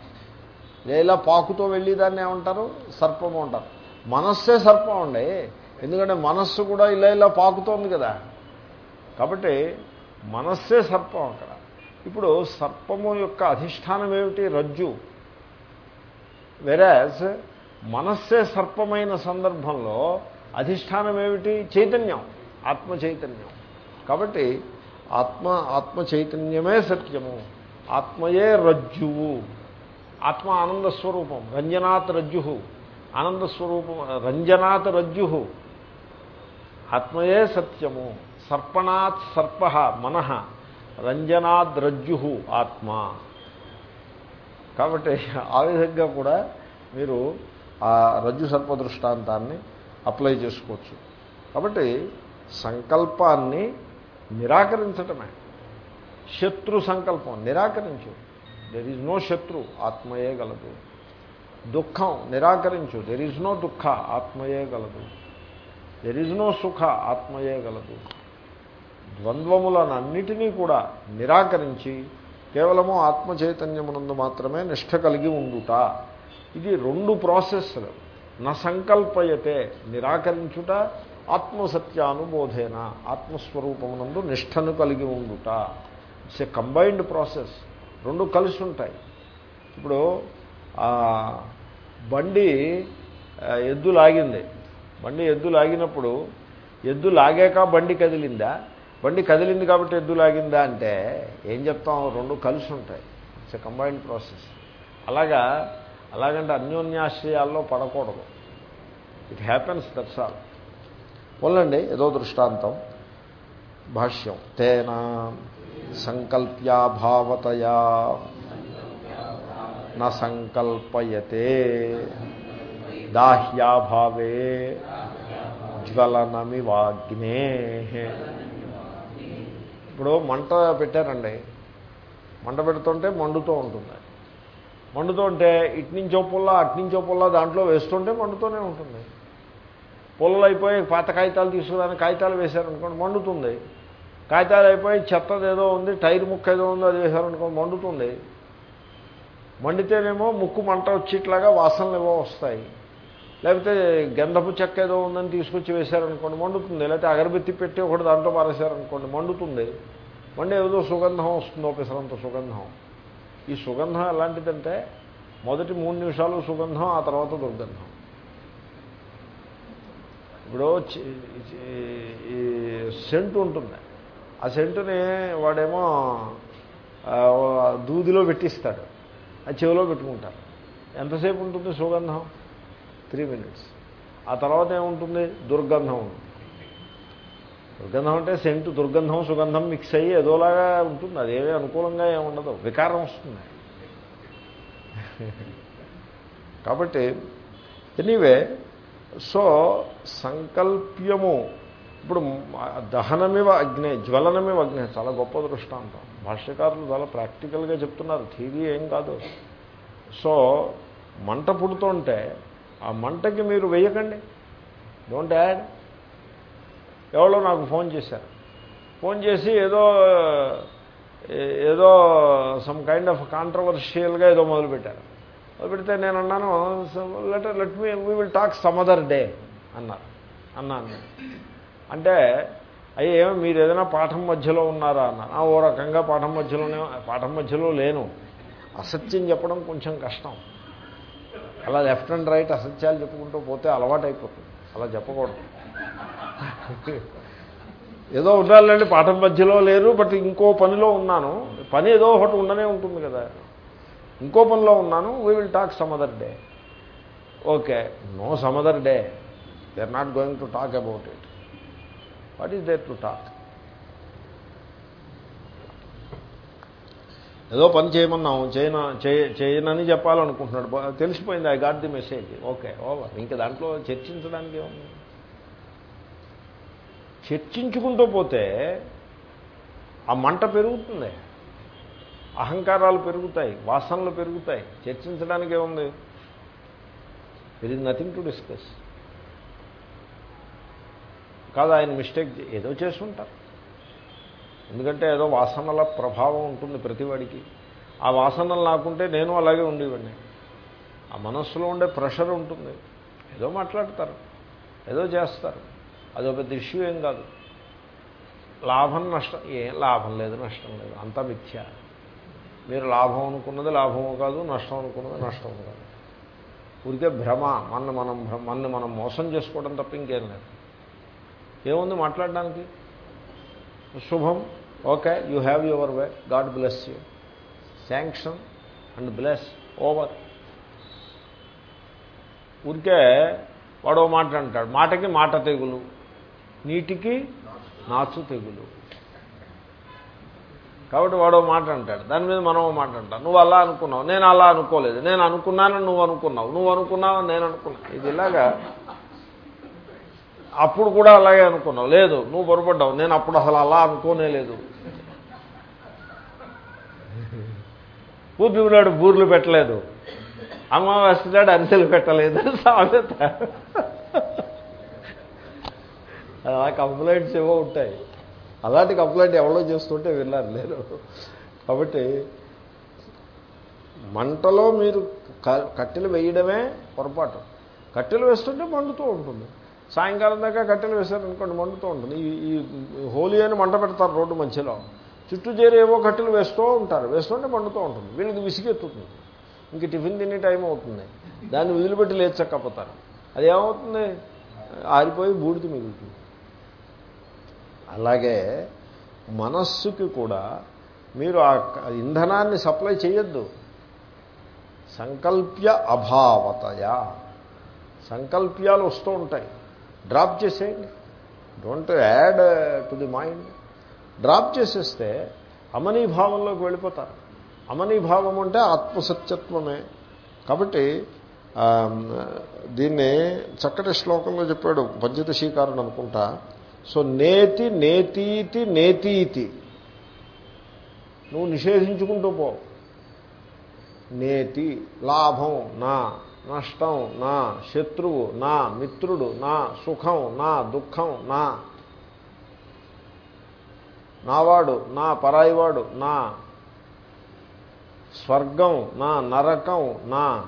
ఇలా ఇలా పాకుతో వెళ్ళేదాన్ని ఏమంటారు? సర్పము అంటారు. మనస్సే సర్పం అండి. ఎందుకంటే మనస్సు కూడా ఇలా ఇలా పాకుతోంది కదా. కాబట్టి మనస్సే సర్పం అక్కడ. ఇప్పుడు సర్పము యొక్క అధిష్టానం ఏమిటి? రజ్జు. వెరాజ్ మనస్సే సర్పమైన సందర్భంలో అధిష్టానం ఏమిటి? చైతన్యం. ఆత్మ చైతన్యం కాబట్టి ఆత్మ ఆత్మ చైతన్యమే సత్యము. ఆత్మయే రజ్జువు. ఆత్మ ఆనంద స్వరూపం రంజనాత్ రజ్జు ఆనంద స్వరూపం రంజనాత్ రజ్జు ఆత్మయే సత్యము. సర్పణాత్ సర్ప మనః రంజనాద్రజ్జు ఆత్మ. కాబట్టి ఆ విధంగా కూడా మీరు ఆ రజ్జు సర్ప దృష్టాంతాన్ని అప్లై చేసుకోవచ్చు. కాబట్టి సంకల్పాన్ని నిరాకరించటమే. శత్రు సంకల్పం నిరాకరించు. దెర్ ఈజ్ నో శత్రు ఆత్మయే గలదు. దుఃఖం నిరాకరించు. దెర్ ఈజ్ నో దుఃఖ ఆత్మయే గలదు. దెర్ ఈజ్ నో సుఖ ఆత్మయే గలదు ద్వంద్వములనన్నిటినీ కూడా నిరాకరించి కేవలము ఆత్మ చైతన్యమునందు మాత్రమే నిష్ట కలిగి ఉండుట ఇది రెండు ప్రాసెస్లు నా సంకల్పయతే నిరాకరించుట ఆత్మసత్యానుబోధేన ఆత్మస్వరూపమునందు నిష్టను కలిగి ఉండుట ఇట్స్ ఎ కంబైన్డ్ ప్రాసెస్ రెండు కలిసి ఉంటాయి ఇప్పుడు బండి ఎద్దు లాగింది బండి ఎద్దు లాగినప్పుడు ఎద్దు లాగాక బండి కదిలిందా? బండి కదిలింది కాబట్టి ఎద్దు లాగిందా అంటే ఏం చెప్తాం? రెండు కలిసి ఉంటాయి ఇట్స్ ఎ కంబైన్డ్ ప్రాసెస్ అలాగా అలాగంటే అన్యోన్యాశ్రయాల్లో పడకూడదు. ఇట్ హ్యాపెన్స్ దట్స్ ఆల్ వల్లండి ఏదో దృష్టాంతం. భాష్యం. తేన సంకల్ప్యాభావతయా. న సంకల్పయతే. దాహ్యాభావే. జ్వలనమివాగ్నే ఇప్పుడు మంట పెట్టారండి. మంట పెడుతుంటే మండుతూ ఉంటుంది. మండుతూ ఉంటే ఇటునుంచో పుల్ల అటునుంచో పుల్ల దాంట్లో వేస్తుంటే మండుతూనే ఉంటుంది. పుల్లలు అయిపోయి పాత కాగితాలు తీసుకురాని కాగితాలు వేశారనుకోండి మండుతుంది. కాగితాలు అయిపోయి చెత్తది ఏదో ఉంది టైర్ ముక్క ఏదో ఉందో అది వేశారనుకోండి మండుతుంది. మండితేనేమో ముక్కు మంట వచ్చేట్లాగా వాసనలు ఏవో వస్తాయి. లేకపోతే గంధపు చెక్క ఏదో ఉందని తీసుకొచ్చి వేశారనుకోండి మండుతుంది. లేకపోతే అగరబెత్తి పెట్టి ఒకటి దాంట్లో పారేశారనుకోండి మండుతుంది. మండి ఏదో సుగంధం వస్తుంది ఒకసారంత సుగంధం. ఈ సుగంధం ఎలాంటిదంటే మొదటి మూడు నిమిషాలు సుగంధం ఆ తర్వాత దుర్గంధం. ఇప్పుడు ఈ సెంటు ఉంటుంది. ఆ సెంటుని వాడేమో దూదిలో పెట్టిస్తాడు. ఆ చెవిలో పెట్టుకుంటారు. ఎంతసేపు ఉంటుంది సుగంధం? Three minutes. ఆ తర్వాత ఏముంటుంది? దుర్గంధం ఉంటుంది. దుర్గంధం అంటే సెంటు దుర్గంధం సుగంధం మిక్స్ అయ్యి ఏదోలాగా ఉంటుంది. అదేమీ అనుకూలంగా ఏముండదు. వికారం వస్తుంది. కాబట్టి ఎనీవే సో సంకల్ప్యము. ఇప్పుడు దహనమివ అగ్నే జ్వలనమివ అగ్నే చాలా గొప్ప దృష్టాంతం. భాష్యకారులు చాలా ప్రాక్టికల్గా చెప్తున్నారు. థీరీ ఏం కాదు. సో మంట పుడుతుంటే ఆ మంటకి మీరు వేయకండి. డోంట్ యాడ్ ఎవరో నాకు ఫోన్ చేశారు. ఫోన్ చేసి ఏదో ఏదో సమ్ కైండ్ ఆఫ్ కాంట్రవర్షియల్గా ఏదో మొదలుపెట్టారు. మొదలుపెడితే నేను అన్నాను let let me we will talk some other day అన్నారు. అన్నాను అంటే అయ్యే ఏమో మీరు ఏదైనా పాఠం మధ్యలో ఉన్నారా? అన్నారు ఓ రకంగా పాఠం మధ్యలోనే పాఠం మధ్యలో లేను. అసత్యం చెప్పడం కొంచెం కష్టం. అలా లెఫ్ట్ అండ్ రైట్ అసత్యాలు చెప్పుకుంటూ పోతే అలవాటైపోతుంది. అలా చెప్పకూడదు. ఏదో ఉండాలండి పాఠం మధ్యలో లేరు బట్ ఇంకో పనిలో ఉన్నాను. పని ఏదో ఒకటి ఉండనే ఉంటుంది కదా. ఇంకో పనిలో ఉన్నాను we will talk some other day okay no some other day they are not going to talk about it what is there to talk ఏదో పని చేయమన్నాము చేయన చేయనని చెప్పాలనుకుంటున్నాడు. తెలిసిపోయింది I got the message okay over ఇంకా దాంట్లో చర్చించడానికి ఏముంది? చర్చించుకుంటూ పోతే ఆ మంట పెరుగుతుంది. అహంకారాలు పెరుగుతాయి వాసనలు పెరుగుతాయి. చర్చించడానికి ఏముంది? It is nothing to discuss కాదు ఆయన మిస్టేక్ ఏదో చేస్తుంటారు. ఎందుకంటే ఏదో వాసనల ప్రభావం ఉంటుంది ప్రతివాడికి. ఆ వాసనలు నాకుంటే నేను అలాగే ఉండేవాడిని. ఆ మనస్సులో ఉండే ప్రెషర్ ఉంటుంది. ఏదో మాట్లాడతారు. ఏదో చేస్తారు. అదో పెద్ద ఇష్యూ ఏం కాదు. లాభం నష్టం ఏం లాభం లేదు నష్టం లేదు. అంతా మిథ్య. మీరు లాభం అనుకున్నది లాభము కాదు నష్టం అనుకున్నది నష్టం కాదు. ఊరికే భ్రమ మన మనం మన్ని మనం మోసం చేసుకోవడం తప్ప ఇంకేం లేదు. ఏముంది మాట్లాడడానికి? శుభం. Okay you have your way God bless you sanction and bless over ఊరికే వాడో మాట అంటాడు. మాటకి మాట తెగులు. నీటికి నాచు తెగులు. కాబట్టి వాడో మాట అంటాడు. దాని మీద మనం మాట అంటాం. నువ్వు అలా అనుకున్నావు. నేను అలా అనుకోలేదు. నేను అనుకున్నానని నువ్వు అనుకున్నావు. నువ్వు అనుకున్నావని నేను అనుకున్నా. ఇది ఇలాగా అప్పుడు కూడా అలాగే అనుకున్నావు. లేదు నువ్వు పొరపడ్డావు నేను అప్పుడు అసలు అలా అనుకోనే లేదు. పూర్తికున్నాడు బూర్లు పెట్టలేదు. అమావాస్యనాడు అరిసెలు పెట్టలేదు. సామెత. అలా కంప్లైంట్స్ ఏవో ఉంటాయి. అలాంటి కంప్లైంట్ ఎవరో చేస్తుంటే విన్నారు నేను కాబట్టి మంటలో మీరు కట్టెలు వేయడమే పొరపాటు. కట్టెలు వేస్తుంటే మండుతూ ఉంటుంది. సాయంకాలం దాకా కట్టెలు వేశారనుకోండి మండుతూ ఉంటుంది. ఈ హోలీ అని మంట పెడతారు రోడ్డు మధ్యలో. చుట్టూ చేరి ఏవో కట్టెలు వేస్తూ ఉంటారు. వేస్తుంటే పండుతూ ఉంటుంది. వీళ్ళకి విసిగెత్తుతుంది. ఇంక టిఫిన్ తినే టైం అవుతుంది. దాన్ని వదిలిపెట్టి లేచక్కపోతారు. అది ఏమవుతుంది? ఆరిపోయి బూడిది మిగులుతుంది. అలాగే మనస్సుకి కూడా మీరు ఆ ఇంధనాన్ని సప్లై చేయొద్దు. సంకల్ప్య అభావతయా. సంకల్ప్యాలు వస్తూ ఉంటాయి. డ్రాప్ చేసేయండి. Don't add to the mind. Drop చేసేస్తే అమనీ భావంలోకి వెళ్ళిపోతారు. అమనీ భావం అంటే ఆత్మసత్యత్వమే. కాబట్టి దీన్ని చక్కటి శ్లోకంలో చెప్పాడు పంచదశీకారుడు అనుకుంటా. సో నేతి నేతీతి నేతీతి. నువ్వు నిషేధించుకుంటూ పో. నేతి లాభం నా. నష్టం నా. శత్రువు నా. మిత్రుడు నా. సుఖం నా. దుఃఖం నా. నావాడు నా పరాయివాడు నా స్వర్గం నా నరకం నా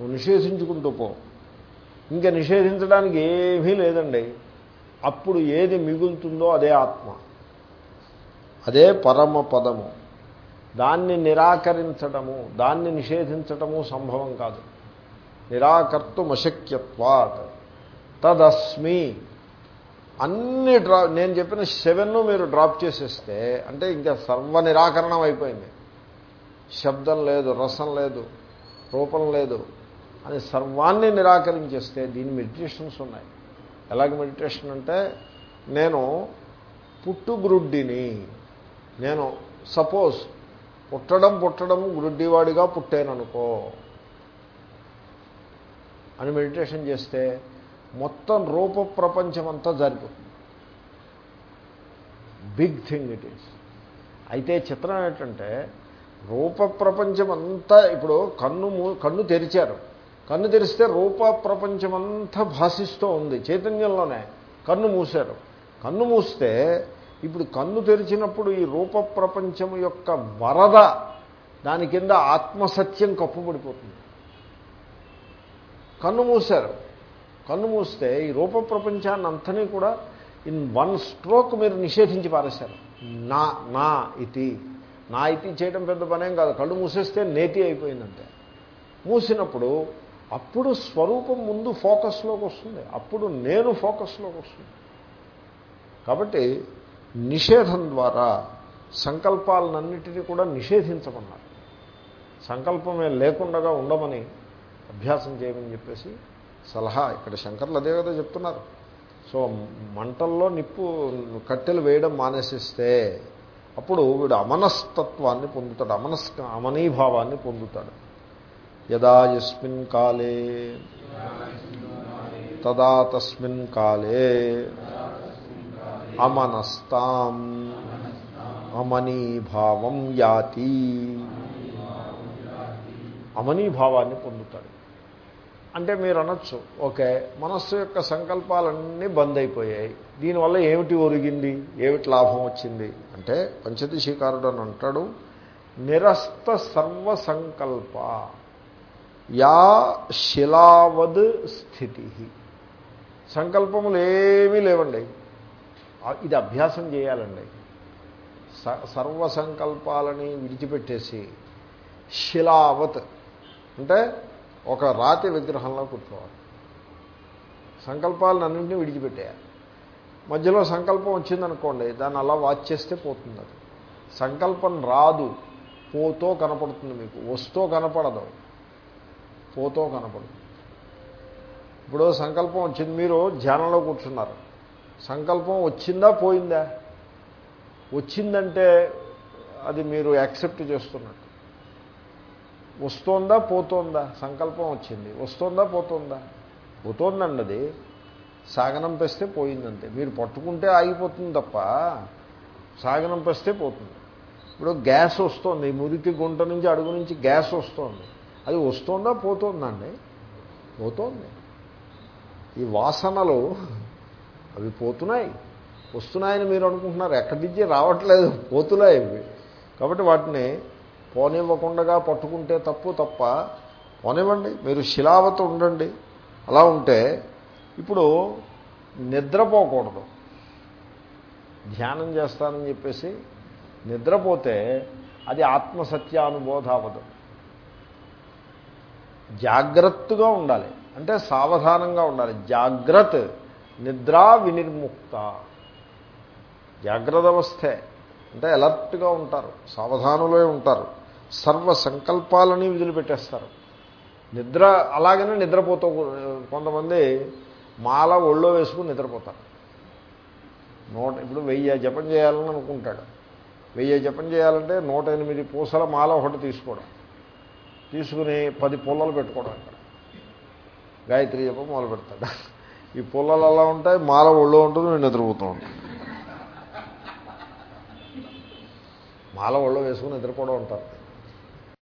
నిషేధించుకుంటూ పో. ఇంకా నిషేధించడానికి ఏమీ లేదండి. అప్పుడు ఏది మిగులుతుందో అదే ఆత్మ. అదే పరమ పదము. దాన్ని నిరాకరించడము దాన్ని నిషేధించటము సంభవం కాదు. నిరాకర్తుమశక్యత్వాత్. తదస్మి అన్ని డ్రా నేను చెప్పిన సెవెన్ మీరు డ్రాప్ చేసేస్తే అంటే ఇంకా సర్వ నిరాకరణం అయిపోయింది. శబ్దం లేదు రసం లేదు రూపం లేదు అని సర్వాన్ని నిరాకరించేస్తే దీని మెడిటేషన్స్ ఉన్నాయి. ఎలాగ మెడిటేషన్ అంటే నేను పుట్టుగ్రుడ్డిని నేను సపోజ్ పుట్టడం పుట్టడం గ్రుడ్డివాడిగా పుట్టాననుకో అని మెడిటేషన్ చేస్తే మొత్తం రూప ప్రపంచం అంతా జరిపోతుంది. బిగ్ థింగ్ ఇట్ ఈస్ అయితే చిత్రం ఏంటంటే రూప ప్రపంచం అంతా ఇప్పుడు కన్ను మూ- కన్ను తెరిచారు. కన్ను తెరిస్తే రూప ప్రపంచం అంతా భాషిస్తూ ఉంది చైతన్యంలోనే. కన్ను మూశారు. కన్ను మూస్తే ఇప్పుడు కన్ను తెరిచినప్పుడు ఈ రూప ప్రపంచం యొక్క వరద దాని కింద ఆత్మసత్యం కప్పుబడిపోతుంది. కన్ను మూశారు. కన్ను మూస్తే ఈ రూప ప్రపంచాన్ని అంతని కూడా ఇన్ వన్ స్ట్రోక్ మీరు నిషేధించి పారేశారు. నా నా ఇతి. నా ఇతి చేయడం పెద్ద పనేం కాదు. కళ్ళు మూసేస్తే నేతి అయిపోయిందంటే. మూసినప్పుడు అప్పుడు స్వరూపం ముందు ఫోకస్లోకి వస్తుంది. అప్పుడు నేను ఫోకస్లోకి వస్తుంది. కాబట్టి నిషేధం ద్వారా సంకల్పాలన్నిటినీ కూడా నిషేధించమన్నారు. సంకల్పమే లేకుండా ఉండమని అభ్యాసం చేయమని చెప్పేసి సలహా. ఇక్కడ శంకర్లు అదే కదా చెప్తున్నారు. సో మంటల్లో నిప్పు కట్టెలు వేయడం మానేసిస్తే అప్పుడు వీడు అమనస్తత్వాన్ని పొందుతాడు. అమనస్ అమనీభావాన్ని పొందుతాడు. యదా యస్మిన్ కాలే తదా తస్మిన్ కాలే అమనస్తాం అమనీభావం యాతి. అమనీభావాన్ని పొందుతాడు. అంటే మీరు అనొచ్చు ఓకే మనస్సు యొక్క సంకల్పాలన్నీ బంద్ అయిపోయాయి. దీనివల్ల ఏమిటి ఒరిగింది? ఏమిటి లాభం వచ్చింది? అంటే పంచదశీకారుడు అని అంటాడు నిరస్త సర్వ సంకల్ప యా శిలావద్ స్థితి. సంకల్పములు ఏమీ లేవండి. ఇది అభ్యాసం చేయాలండి. స- సర్వసంకల్పాలని విడిచిపెట్టేసి శిలావత్. అంటే ఒక రాతి విగ్రహంలో కూర్చోవాలి. సంకల్పాలను అన్నింటినీ విడిచిపెట్టేయాలి. మధ్యలో సంకల్పం వచ్చిందనుకోండి దాన్ని అలా వాచ్ చేస్తే పోతుంది అది. సంకల్పం రాదు. పోతో కనపడుతుంది మీకు. వస్తో కనపడదు. పోతో కనపడదు ఇప్పుడు సంకల్పం వచ్చింది మీరు ధ్యానంలో కూర్చున్నారు. సంకల్పం వచ్చిందా పోయిందా? వచ్చిందంటే అది మీరు యాక్సెప్ట్ చేస్తున్నట్టు. వస్తోందా పోతోందా? సంకల్పం వచ్చింది. వస్తోందా పోతోందా? పోతోందండి అది సాగనం పెస్తే పోయిందంతే. మీరు పట్టుకుంటే ఆగిపోతుంది తప్ప సాగనం పెస్తే పోతుంది. ఇప్పుడు గ్యాస్ వస్తుంది. మురికి గుంట నుంచి అడుగు నుంచి గ్యాస్ వస్తుంది. అది వస్తుందా పోతుందండి పోతోంది. ఈ వాసనలు అవి పోతున్నాయి. వస్తున్నాయని మీరు అనుకుంటున్నారు. ఎక్కడి నుంచి రావట్లేదు? పోతున్నాయి కాబట్టి వాటిని పోనివ్వకుండా పట్టుకుంటే తప్పు తప్ప పోనివ్వండి మీరు శిలావత ఉండండి. అలా ఉంటే ఇప్పుడు నిద్రపోకూడదు. ధ్యానం చేస్తానని చెప్పేసి నిద్రపోతే అది ఆత్మసత్యానుబోధ అవ్వదు. జాగ్రత్తగా ఉండాలి. అంటే సావధానంగా ఉండాలి. జాగ్రత్త నిద్రా వినిర్ముక్త. జాగ్రత్త అవస్థే. అంటే అలర్ట్గా ఉంటారు. సావధానులే ఉంటారు. సర్వ సంకల్పాలని వదిలిపెట్టేస్తారు నిద్ర అలాగనే నిద్రపోతూ కొంతమంది మాల ఒళ్ళో వేసుకుని నిద్రపోతారు. నూట ఇప్పుడు వెయ్యి జపం చేయాలని అనుకుంటాడు. వెయ్యి జపం చేయాలంటే నూట ఎనిమిది పూసల మాల ఒకటి తీసుకోవడం. తీసుకుని పది పుల్లలు పెట్టుకోవడం అక్కడ గాయత్రి జపం మొదలు పెడతాడు. ఈ పుల్లలు అలా ఉంటాయి మాల ఒళ్ళో ఉంటుంది నేను నిద్రపోతూ ఉంటాను. మాల ఒళ్ళో వేసుకుని నిద్రపోవడం ఉంటారు